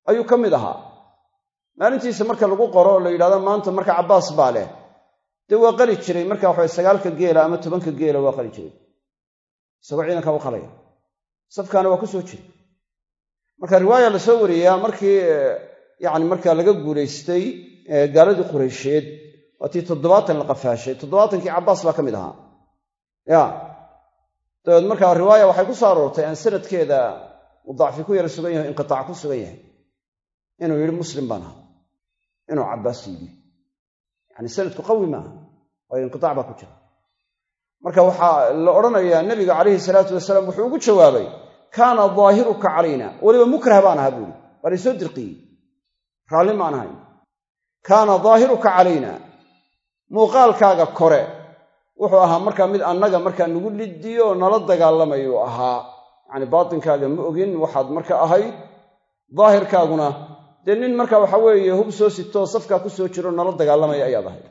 Ayuu ka mid ahaa maalintiisa marka lagu qoro la yidhahdo maanta marka cabbaas baa leh. Dee waa qali jiray marka waxawaye sagaalka geela ama tobanka geela waa qali jiray. Isagoo ciidanka u qalaya safkaana waa ku soo jira marka riwaaya la wariyaa markii yacni markaa laga guulaystay gaaladii qureysheed waa tii toddobaatan la qafaashay. Toddobaatankii cabbaas baa ka mid ahaa. Ya dabeed markaa riwaaya waxay ku soo aroortay aan sanadkeeda uu ku yara sugan yahay inqitaac ku sugan yahay. Inuu yidhi muslim baan ahaa inuu cabbaas yidhi. Yacni sanadku qawi maaha waayo inqitaac baa ku jira. Marka waxaa la odhanayaa nebiga calayhi salaatu wasalaam wuxuu ugu jawaabay kaana daahiruka calayna weliba mukrah baan ahaa buuri waa laysoo dirqiyey. Raalli maan ahayn kaana daahiruka calayna muuqaalkaaga kore wuxuu ahaa markaa mid annaga markaa nagu liddiyo oo nala dagaalamayuu ahaa. Yacni baatinkaaga ma ogin waxaad marka ahayd daahirkaaguna dee nin marka waxa weeye hub soo sitoo safkaa ku soo jiro nala dagaalamaya ayaad ahayd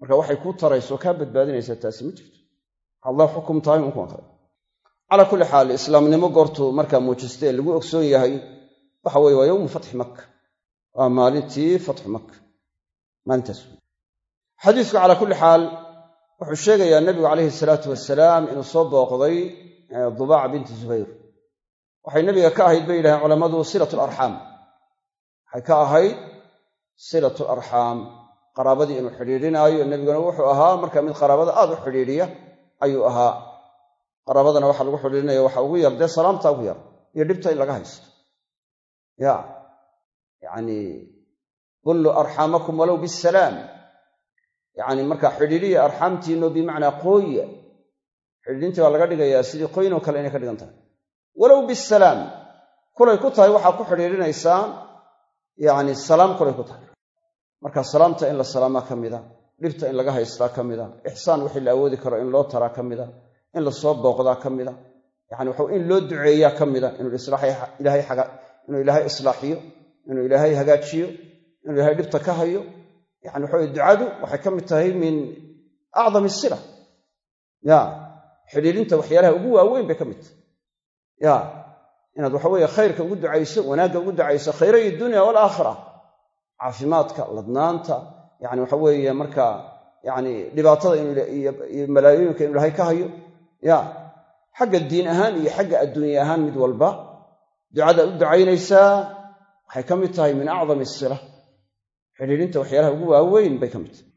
marka waxay kuu tarayso kaa badbaadinaysaa taasi ma jirto. Allah xukum tahay unkuma tahay calaa kulli xaal islaamnimo goortuu markaa muujistay lagu ogsoon yahay waxa weye waa yowmu fatxi makka. Waa maalintii fatxu makka. Maalintaas xadiisku calaa kulli xaal wuxuu sheegayaa nebigu calayhi salaatu wasalaam inuu soo booqday dubaaca binti zubayr. Waxay nebiga ka ahayd bay yidhahdeen culammadu silat larxaam waxay ka ahayd silatu larxaam qaraabadii inuu xidhiidhinaayo nebiguna wuxuu ahaa marka mid qaraabada aad u xidhiidhiya ayuu ahaa. Qaraabadana waxaa lagu xidhiidhinaya waxa ugu yar dee salaamta ugu yar iyo dhibta in laga haysto. Ya yacni bullu arxaamakum walow bisalaam. Yacni markaa xidhiidhiya arxaamtiinno bimacnaa qooya xidhiidhintii baa laga dhigayaa sidii qoynoo kale inay ka dhigan tahay. Walow bisalaam kulay ku tahay waxaa ku xidhiidhinaysaan yacni salaam kulay ku tahay. Marka salaamta in la salaamaa ka mida dhibta in laga haystaa ka mida ixsaan wixii la awoodi karo in loo taraa ka mida in la soo booqdaa ka mida yani waxa in loo duceeyaa ka mida inuu ilaahay islaaxiyo inuu ilaahay hagaajiyo inuu ilaahay dhibta ka hayo yani waxa ducadu waxay ka mid tahay min acdami sila. Ya xidhiidhinta waxyaalaha ugu waaweyn bay ka mid tahay inaad waxaweye khayrka ugu ducayso wanaagga ugu ducayso khayray dunya walaakhira caafimaadka ladnaanta yani waxa weeye markaa yani dhibaatada iyo malaayooyinka inu ilaahay ka hayo. Ya xagga diin ahaan iyo xagga adduunya ahaan mid walba ducada u ducaynaysaa waxay ka mid tahay min acdami sila xidhiidhinta waxyaalaha ugu waaweyn bay ka mid tahay.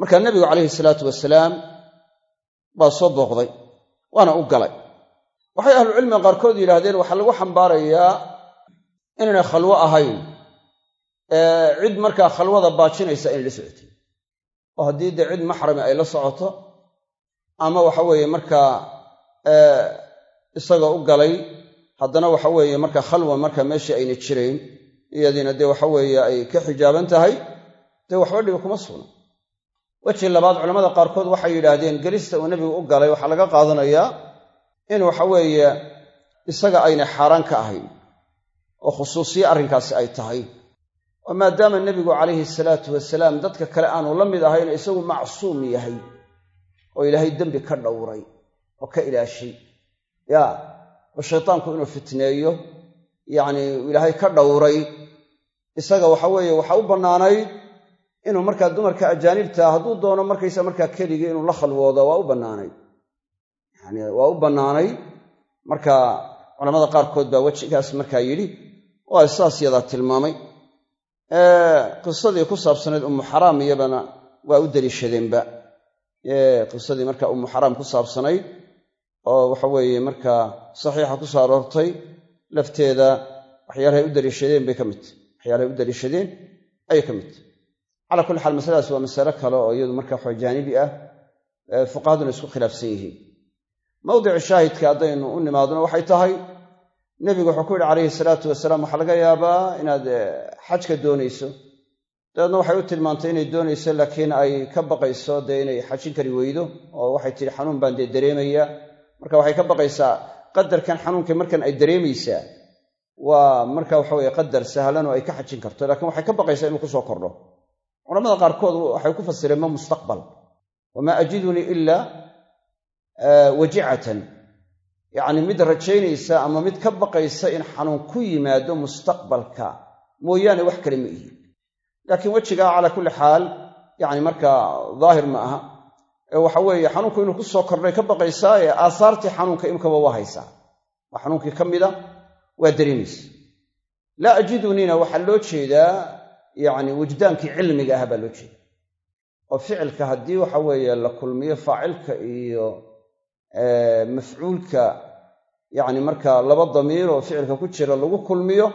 Marka nebigu calayhi salaatu wasalaam baa soo booqday waana u galay waxay ahlucilmiga qaarkood yidhaahdeen waxaa lagu xambaarayaa inaynay khalwo ahayn. Cid markaa khalwada baajinaysa inay la socotay oo haddii dee cid maxrami ay la socoto ama waxa weeye markaa isagoo u galay haddana waxa weeye marka khalwa marka meeshii ayna jirayn iyadiina dee waxa weeye ay ka xijaaban tahay dee waxba dhibi kuma sugna weji labaad culamada qaarkood waxay yidhaahdeen gelista uu nebigu u galay waxaa laga qaadanayaa in waxa weeye isaga aynay xaaraan ka ahayn oo khusuusiye arrinkaasi ay tahay. Oo maadaama nebigu calayhi salaatu wasalaam dadka kale aanu la mid ahayn isagu macsuum yahay oo ilaahay dembi ka dhowray oo ka ilaashay ya oo shaytaanku inuu fitneeyo? Yacnii ilaahay ka dhowray? Isaga waxa weeye waxaa u bannaanayd inuu markaa dumarka ajaanibtaa hadduu doono markaysa markaa keligii inuu la khalwoodo waa u bannaanayd waa u bannaanay. Marka culamada qaarkood baa wejigaas markaa yidhi waa saas yadaa tilmaamay. Qisadii ku saabsanayd ummu xaraam iyadana waa u deliishadeenba. Qisadii marka ummu xaraam ku saabsanayd oo waxa weeye markaa saxiixa ku soo aroortay lafteeda waxyaalahay u daliishadeen bay ka mid tahy waxyaalahay u daliishadeen ayay ka mid tahy calaa kulli xaal masaladaas waa masale kale oo iyadu marka waxa jaanibi ah fuqahaduna isku khilaafsan yihiin mawdici shaahidka haddaynu u nimaadno waxay tahay nebigu wuxuu ku yidhi calayhi salaatu wasalaam waxaa laga yaabaa inaad xajka doonayso. Dabeedna waxay u tilmaantay inay doonayso laakiin ay ka baqayso dee inay xajin kari weydo oo waxay tihi xanuun baan dee dareemayaa marka waxay ka baqaysaa qadarkan xanuunka markan ay dareemaysaa waa marka waxa weye qadar sahlan oo ay ka xajin karto. Laakiin waxay ka baqaysaa inuu ku soo kordho. Culamada qaarkood waxay ku fasireen ma mustaqbal wamaa ajidunii ila wajicatan. Yacni mid rajaynaysa ama mid ka baqaysa in xanuun ku yimaado mustaqbalka mooyaane wax kale ma ihin laakiin wejigaa calaa kulli xaal yacni markaa daahir ma aha. Ee waxa weeye xanuunku inuu ku soo kordhay ka baqaysaa ee aasaartii xanuunka imkaba waa haysaa waa xanuunkii ka mida waa dareemaysa laa ajiduniina waxaa loo jeedaa yacni wujdaankii cilmiga ah baa loo jeeda oo ficilka haddii waxa weeye la kulmiyo faacilka iyo mafcuulka yacni markaa laba damiir oo ficilka ku jira lagu kulmiyo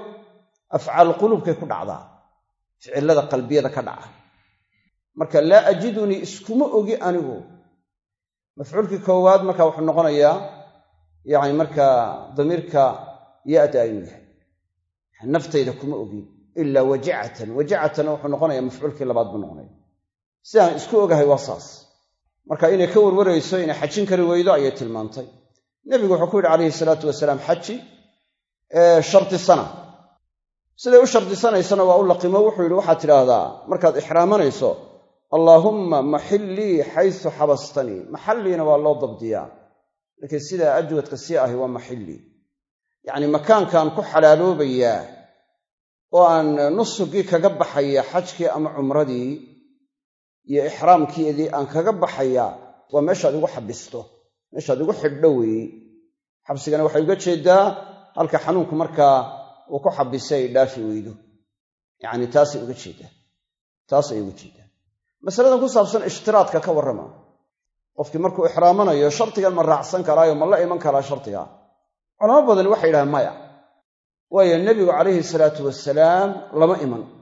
afcaal qulubkay ku dhacdaa ficilada qalbiyada ka dhaca. Marka laa ajidunii iskuma ogi anigu. Mafcuulkii koowaad marka wuxuu noqonayaa yacni markaa damiirka ya-da aynu yahay. Naftayda kuma ogin ilaa wajicatan wajicatana wuxuu noqonayaa mafcuulkii labaad buu noqonaya sidaan isku ogahay waa saas marka inay ka warwarayso inay xajin kari weydo ayay tilmaantay. Nebigu wuxuu ku yidhi calayhi salaatu wasalaam xaji shartisana siday u shardisanaysana waa u laqimo wuxuu yidhi waxaad tidhaahdaa markaad ixraamanayso allaahumma maxillii xaysu xabastanii. Maxalliina waa loo dabdiyaa. Laakiin sidaa ajwadka sii ahi waa maxillii yacni makaankaan ku xalaaloobayaa oo aan nusugii kaga baxaya xajkii ama cumradii iyo ixraamkeedii aan kaga baxayaa waa meeshaad igu xabisto. Meeshaad igu xidho weeye xabsigana waxay uga jeedaa halka xanuunku markaa uu ku xabisay ay dhaafi weydo. Yacni taasay uga jeedaa. Taas uga jeedaa. Masaladan ku saabsan ishtiraadka ka warrama. Qofkii markuu ixraamanayo shardigan ma raacsan karaayo ma la iman karaa shardiga. Culamo badani waxay yidhahaan maya. Waayo nebigu calayhi salaatu wasalaam lama iman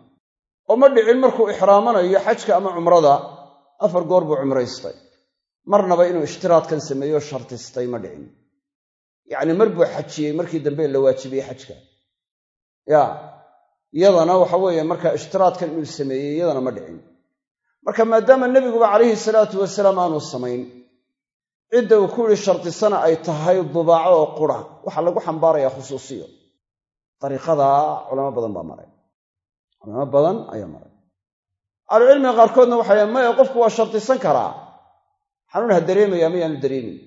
oo ma dhicin markuu ixraamanayo xajka ama cumrada afar goor buu cumraystay. Marnaba inuu ishtiraadkan sameeyo shartistay ma dhicin. Yacni mar buu xajiyey markii dambe la waajibiyey xajka. Ya iyadana waxa weeye marka ishtiraadkan inuu sameeyey iyadana ma dhicin. Marka maadaama nebiguba calayhi salaatu wasalaam aanu samayn cidda uu ku yidhi shartisana ay tahay dubaaco oo qura. Waxaa lagu xambaarayaa khusuusiyo. Dariiqadaa culamo badan baa maray culamo badan ayaa maray. Ahlucilmiga qaarkoodna waxay maya qofku waa shartisan karaa. Xanuun ha dareemaya mayaanu dareemin.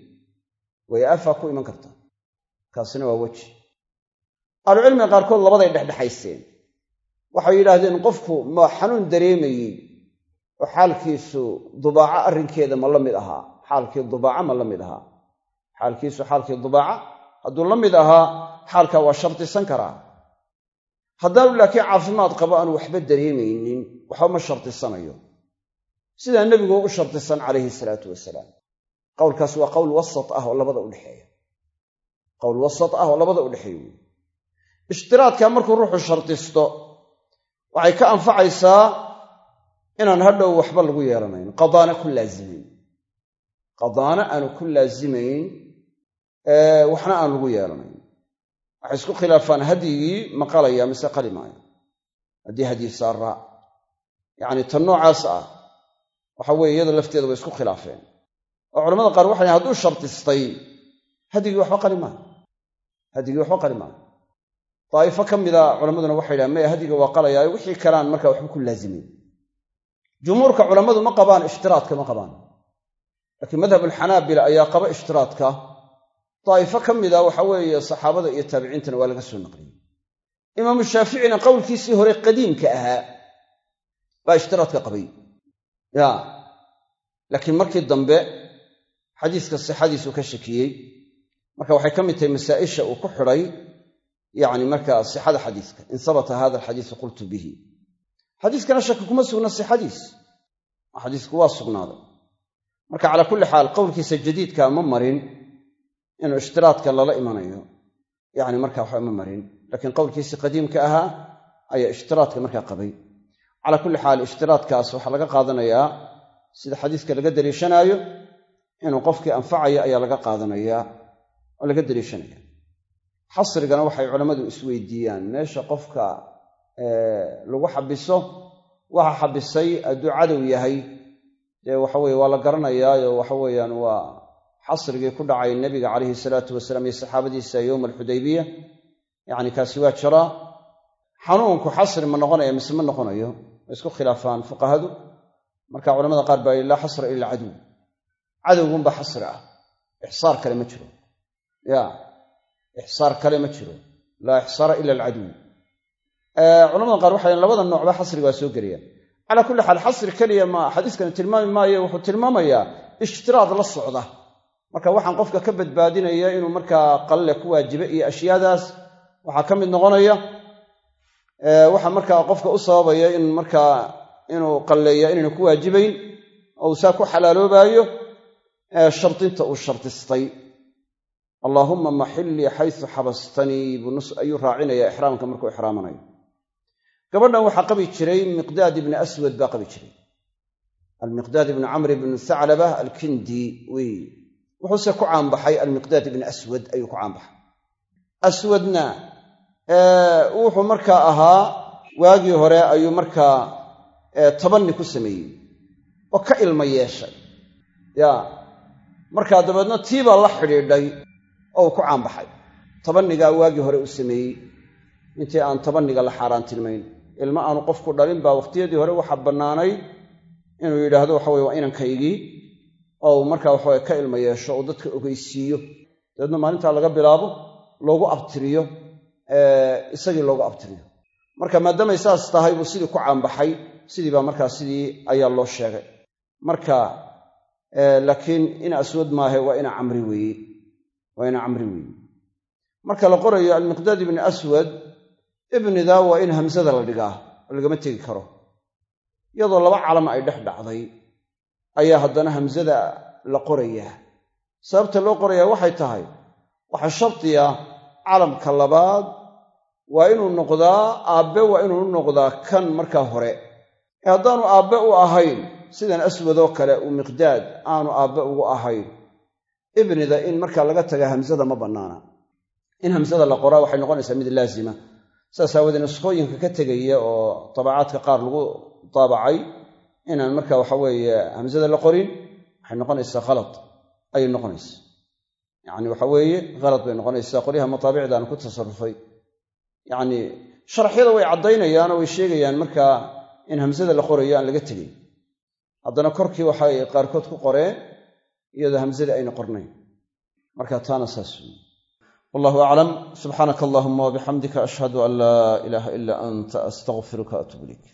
Way aafaa ku iman karta kaasina waa weji. Ahlucilmiga qaarkood labaday dhexdhexayseen waxay yidhaahdeen qofku ma xanuun dareemayey oo xaalkiisu dubaaco arrinkeeda ma la mid ahaa xaalkii dubaaca ma la mid ahaa. Xaalkiisu xaalkii dubaaca hadduu la mid ahaa xaalkaa waa shartisan karaa haddaanu laakiin caafimaad qabo aanu waxba dareemaynin waxba ma shartisanayo. Sidaa nebigu u shartisan calayhi salaatu wasalaam. Qowlkaas waa qowl wasat ah oo labada udhexeeya qowl wasat ah oo labada udhexeeya wey ishtiraadkaa markuu ruuxu shartisto waxay ka anfacaysaa inaan hadhow waxba lagu yeelanayn. Qadaana ku laazimayn qadaana aanu ku laazimayn waxna aan lagu yeelanayn waxay isku khilaafaan hadyigii ma qalaya mise qali maayo? Haddii hadyi saaraa yacni tan noocaas ah waxa weeye iyada lafteeda way isku khilaafeen. Oo culamada qaar waxay hadduu shartistay hadyigii waxba qali maayo. Hadyigii waxba qali maayo. Daa'ifo ka mida culammaduna waxay yidhahan maya hadyiga waa qalayaa wixii kalaan marka waxba ku laazimayn jumhuurka culammadu ma qabaan ishtiraadka ma qabaan. Laakiin madhabulxanaabila ayaa qaba ishtiraadka daa'ifo ka mida waxa weeye saxaabada iyo taabiciintana waa laga soo naqliyey imaamu shaaficina qowlkiisii hore qadiimka ahaa baa ishtiraadka qabay. Ya laakiin markii dambe xadiiska sixadiisu ka shakiyey marka waxay ka mid tahay masaa'isha uu ku xidhay yacni marka sixada xadiiska in sabata hada alxadiisu qultu bihi. Xadiiskana shaki kuma sugna sixadiis. Xadiisku waa sugnaaday marka calaa kulli xaal qowlkiisa jadiidka ma marin inuu ishtiraadka lala imanayo. Yacni marka waxba ma marin. Laakiin qowlkiisii qadiimka ahaa ayaa ishtiraadka markaa qabay. Calaa kulli xaal ishtiraadkaas waxaa laga qaadanayaa sida xadiiska laga daliishanaayo inuu qofkii anfacayo ayaa laga qaadanayaa oo laga daliishanaya xasrigana waxay culammadu isweydiiyaan. Meesha qofka lagu xabiso waxa xabisay hadduu cadow yahay. Dee waxaweye waa la garanayaayo waxaweeyaan waa xasrigii ku dhacay nebiga calayhi salaatu wasalaam iyo saxaabadiisa yowma alxudaybiya. Yacni kaasi waa jiraa xanuunku xasri ma noqonaya mise ma noqonayo? Way isku khilaafaan fuqahadu? Marka culamada qaar baa laa xasra ila alcaduw cadowgunba xasri ah. Ixsaar kale ma jiro. Ya ixsaar kale ma jiro. Laa ixsaara ila alcaduw culamada qaar waxay labada noocba xasriga waa soo gelayaan calaa kulli xaal xasri keliya ma xadiiskani tilmaami maayo wuxuu tilmaamayaa ishtiraad la socda marka waxaan qofka ka badbaadinaya inuu markaa qalle ku waajiba iyo ashyaadaas waxaa ka mid noqonaya waxa markaa qofka u sababaya in markaa inuu qalleeya inayna ku waajibayn oo saa ku xalaaloobaayo shardinta uu shardistay allaahumma maxillii xaysu xabastanii ayuu raacinaya ixraamka markuu ixraamanayo. Gabadhan waxaa qabi jiray miqdaad ibni aswad baa qabi jiray. Almiqdaad ibni camr ibni saclaba alkindi wey wuxuuse ku caanbaxay almiqdaad ibni aswad ayuu ku caanbaxay. Aswadna wuxuu markaa ahaa waagii hore ayuu markaa tabanni ku sameeyey oo ka ilma yeeshay. Ya markaa dabeedna tii baa la xidhiidhay oo uu ku caanbaxay. Tabanigaa waagii hore u sameeyey intii aan tabaniga la xaaraantilmayn ilmo aanu qofku dhalin baa wakhtiyadii hore waxaa bannaanayd inuu yidhaahdo waxa weye waa inankaygii oo markaa waxaweye ka ilma yeesho oo dadka ogeysiiyo. Dabeedna maalintaa laga bilaabo loogu abtiriyo isagii loogu abtiriyo. Marka maadaamay saas tahay buu sidii ku caanbaxay sidii baa markaa sidii ayaa loo sheegay. Marka laakiin in aswad maahe waa ina camri weeye waa ina camri weeye. Marka la qorayo almiqdaad ibni aswad ibnida waa in hamsada la dhigaa oo lagama tegi karo. Iyadoo laba calam ay dhex dhacday ayaa haddana hamsada la qorayaa sababta loo qorayaa waxay tahay waxaa shardiya calamka labaad waa inuu noqdaa aabbe waa inuu noqdaa kan markaa hore. Ee haddaanu aabbe u ahayn sidan aswadoo kale uu miqdaad aanu aabbe ugu ahayn. Ibnida in markaa laga taga hamsada ma bannaana. In hamsada la qoraa waxay noqonaysaa mid laazima. Saas aawadee nuskhooyinka ka tegaya oo tabacaadka qaar lagu taabacay inaan marka waxa weeye hamsada la qorin waxay noqonaysaa khalad ayay noqonaysaa. Yacni waxa weeye khalad bay noqonaysaa. Qolyaha mataabicdaana ku tasarufay yacni sharaxyada way caddaynayaanoo way sheegayaan markaa in hamsada la qorayo aan laga tegin haddana korkii waxay qaarkood ku qoreen iyadoo hamsadii ayna qornayn. Marka taana saas wey wallahu aclam subxaanaka allahuma wabixamdika ashhadu an laa ilaaha ila anta astaqfiruka atuub ilayk